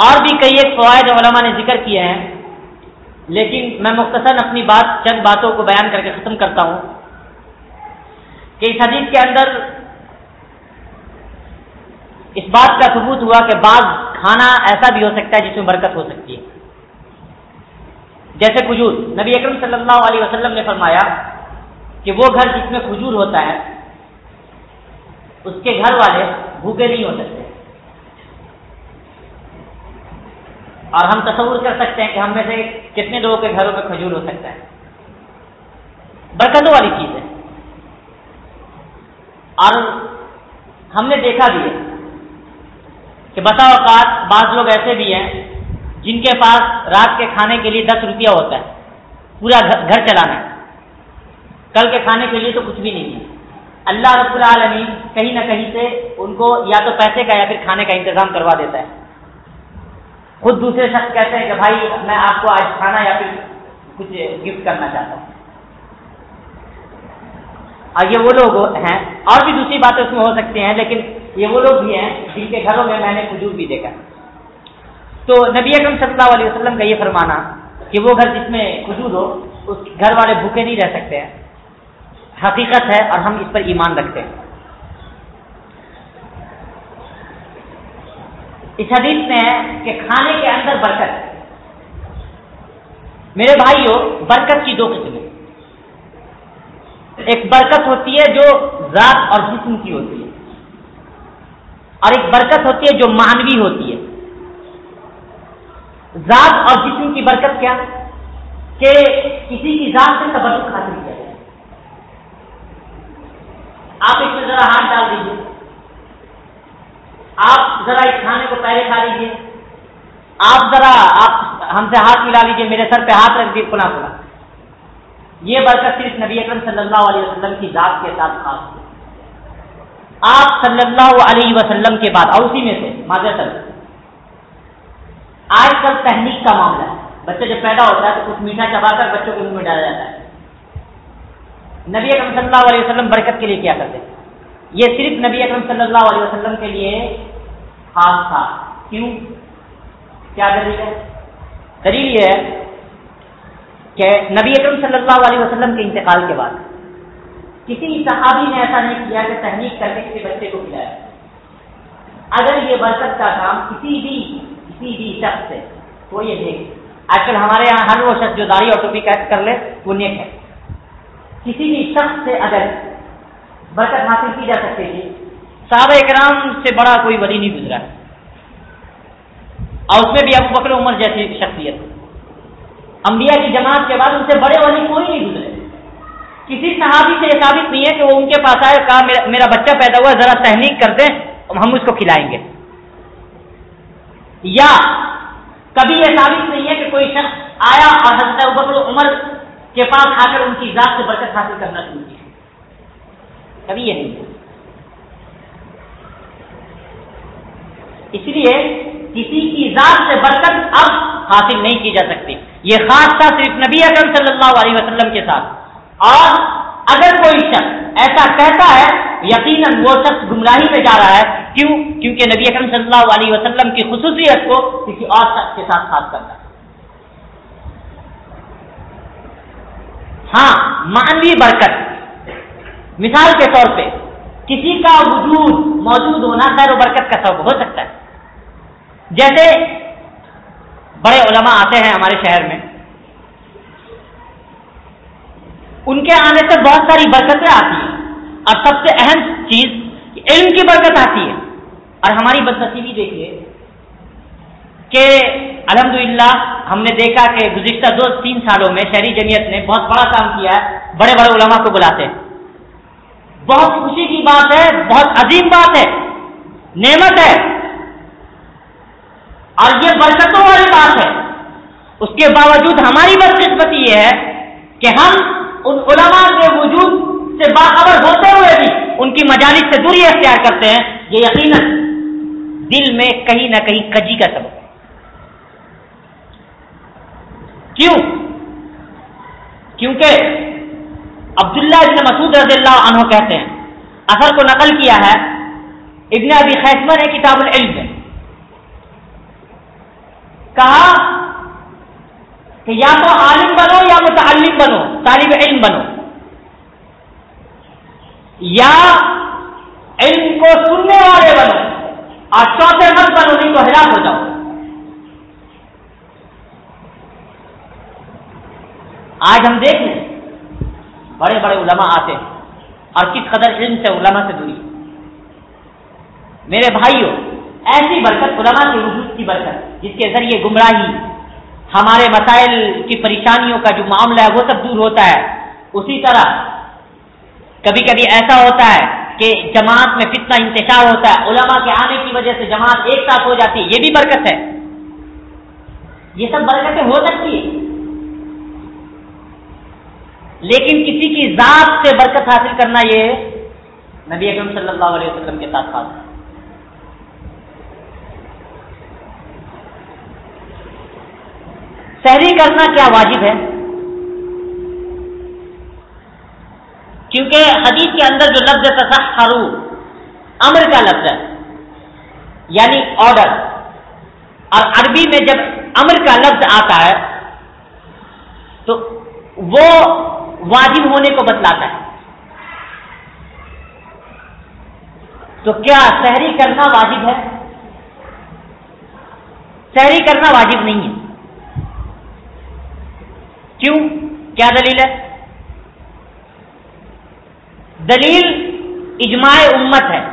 [SPEAKER 1] اور بھی کئی ایک فوائد علماء نے ذکر کیے ہیں، لیکن میں مختصر اپنی بات چند باتوں کو بیان کر کے ختم کرتا ہوں کہ اس حدیث کے اندر اس بات کا ثبوت ہوا کہ بعض کھانا ایسا بھی ہو سکتا ہے جس میں برکت ہو سکتی ہے۔ جیسے کھجور۔ نبی اکرم صلی اللہ علیہ وسلم نے فرمایا کہ وہ گھر جس میں کھجور ہوتا ہے، اس کے گھر والے بھوکے نہیں ہو سکتے۔ اور ہم تصور کر سکتے ہیں کہ ہم میں سے کتنے لوگوں کے گھروں میں کھجور ہو سکتا ہے۔ برکتوں والی چیز ہے۔ اور ہم نے دیکھا بھی ہے کہ بتا اوقات بعض لوگ ایسے بھی ہیں جن کے پاس رات کے کھانے کے لیے دس روپیہ ہوتا ہے، پورا گھر چلانا ہے۔ کل کے کھانے کے لیے تو کچھ بھی نہیں ہے۔ اللہ رب العالمین کہیں نہ کہیں سے ان کو یا تو پیسے کا یا پھر کھانے کا انتظام کروا دیتا ہے۔ خود دوسرے شخص کہتے ہیں کہ بھائی، میں آپ کو آج کھانا یا پھر کچھ گفٹ کرنا چاہتا ہوں۔ اور یہ وہ لوگ ہیں، اور بھی دوسری باتیں اس میں ہو سکتی ہیں، لیکن یہ وہ لوگ بھی ہیں جن کے گھروں میں میں نے کھجور بھی دیکھا۔ تو نبی اکرم صلی اللہ علیہ وسلم کا یہ فرمانا کہ وہ گھر جس میں کھجور ہو، اس گھر والے بھوکے نہیں رہ سکتے ہیں۔ حقیقت ہے اور ہم اس پر ایمان رکھتے ہیں۔ اس حدیث میں ہے کہ کھانے کے اندر برکت۔ میرے بھائیوں برکت کی دو قسمیں۔ ایک برکت ہوتی ہے جو ذات اور جسم کی ہوتی ہے، اور ایک برکت ہوتی ہے جو مانوی ہوتی ہے۔ ذات اور جسم کی برکت کیا؟ کہ کسی کی ذات سے تبرک حاصل کیا جائے۔ آپ اس میں ذرا ہاتھ ڈال دیجیے آپ ذرا اس کھانے کو پہلے کھا لیجیے آپ ذرا آپ ہم سے ہاتھ ملا لیجیے میرے سر پہ ہاتھ رکھ دیے کھلا کھلا۔ یہ برکت صرف نبی اکرم صلی اللہ علیہ وسلم کی ذات کے ساتھ خاص آپ صلی اللہ علیہ وسلم کے بعد، اور اسی میں سے ماضر آج کل تحریک کا معاملہ ہے۔ بچہ جب پیدا ہوتا ہے تو کچھ میٹھا چبا کر بچوں کے منہ میں ڈالا جاتا ہے۔ نبی اکرم صلی اللہ علیہ وسلم برکت کے لیے کیا کرتے ہیں؟ یہ صرف نبی اکرم صلی اللہ علیہ وسلم کے لیے خاص تھا۔ کیوں؟ کیا دلیل ہے؟ دلیل یہ ہے کہ نبی اکرم صلی اللہ علیہ وسلم کے انتقال کے بعد کسی صحابی نے ایسا نہیں کیا کہ تحریک کر کے کسی بچے کو کھلایا۔ اگر یہ برکت کا کام کسی بھی کسی بھی شخص سے وہ یہ دیکھ آج کل ہمارے یہاں ہر وہ شخص جو داری اور ٹوپی قید کر لے، وہ نیک ہے۔ کسی بھی شخص سے اگر برکت حاصل کی جا سکتی تھی، صحابہ اکرام سے بڑا کوئی ولی نہیں گزرا۔ اور اس میں بھی ابو بکر عمر جیسی شخصیت۔ انبیاء کی جماعت کے بعد ان سے بڑے ولی کوئی نہیں گزرے۔ کسی صحابی سے یہ ثابت نہیں ہے کہ وہ ان کے پاس آئے کہا، میرا بچہ پیدا ہوا، ذرا تحریک کر دیں، ہم اس کو کھلائیں گے۔ یا کبھی یہ ثابت نہیں ہے کہ کوئی شخص آیا اور حضرت بکر عمر کے پاس آ کر ان کی ذات سے برکت حاصل کرنا شروع کیا کبھی یہ نہیں۔ اس لیے کسی کی ذات سے برکت اب حاصل نہیں کی جا سکتی۔ یہ خاص تھا صرف نبی اکرم صلی اللہ علیہ وسلم کے ساتھ۔ اور اگر کوئی شخص ایسا کہتا ہے، یقیناً وہ شخص گمراہی میں جا رہا ہے، کیوں؟ کیونکہ نبی اکرم صلی اللہ علیہ وسلم کی خصوصیت کو کسی اور شخص کے ساتھ خاص کرتا ہے۔ ہاں مانوی برکت۔ مثال کے طور پہ، کسی کا وجود موجود ہونا خیر و برکت کا سبب ہو سکتا ہے۔ جیسے بڑے علماء آتے ہیں ہمارے شہر میں ان کے آنے سے بہت ساری برکتیں آتی ہیں۔ اور سب سے اہم چیز علم کی برکت آتی ہے۔ اور ہماری بدنصیبی دیکھیے کہ الحمدللہ ہم نے دیکھا کہ گزشتہ دو تین سالوں میں شہری جمعیت نے بہت بڑا کام کیا ہے، بڑے بڑے علماء کو بلاتے ہیں۔ بہت خوشی کی بات ہے، بہت عظیم بات ہے، نعمت ہے۔ اور یہ برکتوں والی بات ہے۔ اس کے باوجود ہماری بدقسمتی یہ ہے کہ ہم ان علماء کے وجود سے باخبر ہوتے ہوئے بھی ان کی مجالس سے دوری اختیار کرتے ہیں، یہ یقیناً دل میں کہیں نہ کہیں کجی کا سبب کیوں؟ کیونکہ عبداللہ ابن مسعود رضی اللہ عنہ کہتے ہیں، اثر کو نقل کیا ہے ابن ابی خیسمہ نے کتاب العلم میں کہا کہ یا تو عالم بنو یا متعلم بنو، طالب علم بنو۔ یا علم کو سننے والے بنو، اور چوتھے مت بنو، نہیں تو ہلاک ہو جاؤ۔ آج ہم دیکھ لیں بڑے بڑے علماء آتے ہیں، اور کس قدر علم سے علماء سے دوری۔ میرے بھائیوں ایسی برکت علماء کے وجود کی برکت، جس کے ذریعے گمراہی ہمارے مسائل کی پریشانیوں کا جو معاملہ ہے وہ سب دور ہوتا ہے۔ اسی طرح کبھی کبھی ایسا ہوتا ہے کہ جماعت میں کتنا انتشار ہوتا ہے، علماء کے آنے کی وجہ سے جماعت ایک ساتھ ہو جاتی ہے، یہ بھی برکت ہے۔ یہ سب برکتیں ہو سکتی ہے لیکن کسی کی ذات سے برکت حاصل کرنا یہ نبی اکرم صلی اللہ علیہ وسلم کے ساتھ خاص سحری کرنا کیا واجب ہے؟ کیونکہ حدیث کے اندر جو لفظ تصحرو امر کا لفظ ہے یعنی آرڈر اور عربی میں جب امر کا لفظ آتا ہے، تو وہ واجب ہونے کو بتلاتا ہے۔ تو کیا شہری کرنا واجب ہے؟ شہری کرنا واجب نہیں ہے۔ کیوں؟ کیا دلیل ہے؟ دلیل اجماع امت ہے۔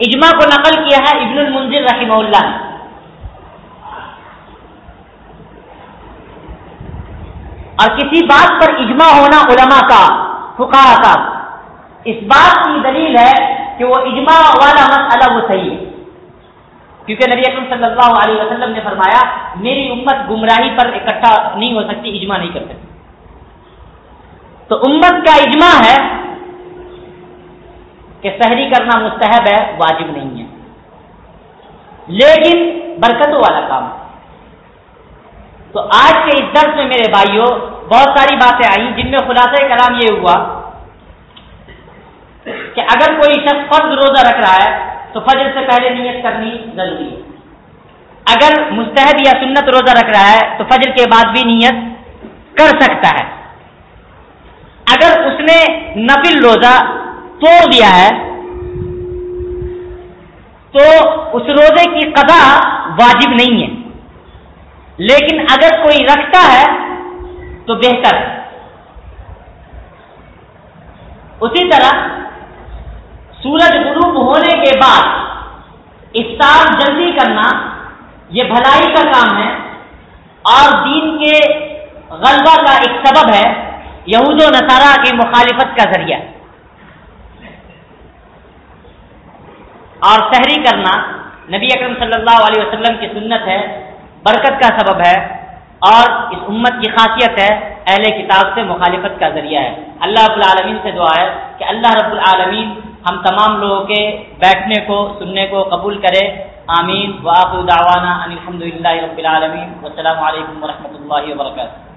[SPEAKER 1] اجماع کو نقل کیا ہے ابن المنظر رحمہ اللہ۔ نے اور کسی بات پر اجماع ہونا علماء کا فکا کا۔ اس بات کی دلیل ہے کہ وہ اجماع والا مسئلہ وہ صحیح ہے۔ کیونکہ نبی اکرم صلی اللہ علیہ وسلم نے فرمایا، میری امت گمراہی پر اکٹھا نہیں ہو سکتی، اجماع نہیں کر سکتی۔ تو امت کا اجماع ہے کہ سحری کرنا مستحب ہے، واجب نہیں ہے۔ لیکن برکتوں والا کام۔ تو آج کے اس درس میں میرے بھائیوں، بہت ساری باتیں آئیں، جن میں خلاصہ کلام یہ ہوا کہ اگر کوئی شخص فرض روزہ رکھ رہا ہے تو فجر سے پہلے نیت کرنی ضروری ہے۔ اگر مستحد یا سنت روزہ رکھ رہا ہے، تو فجر کے بعد بھی نیت کر سکتا ہے۔ اگر اس نے نفل روزہ توڑ دیا ہے، تو اس روزے کی قضا واجب نہیں ہے۔ لیکن اگر کوئی رکھتا ہے، تو بہتر ہے۔ اسی طرح سورج غروب ہونے کے بعد افطار جلدی کرنا یہ بھلائی کا کام ہے اور دین کے غلبہ کا ایک سبب ہے یہود و نصارہ کی مخالفت کا ذریعہ اور سحری کرنا نبی اکرم صلی اللہ علیہ وسلم کی سنت ہے، برکت کا سبب ہے اور اس امت کی خاصیت ہے، اہل کتاب سے مخالفت کا ذریعہ ہے۔ اللہ رب العالمین سے دعا ہے کہ اللہ رب العالمین ہم تمام لوگوں کے بیٹھنے کو، سننے کو قبول کرے آمین۔ واقع دعوانا الحمد للہ رب العالمین۔ السلام علیکم ورحمۃ اللہ وبرکاتہ۔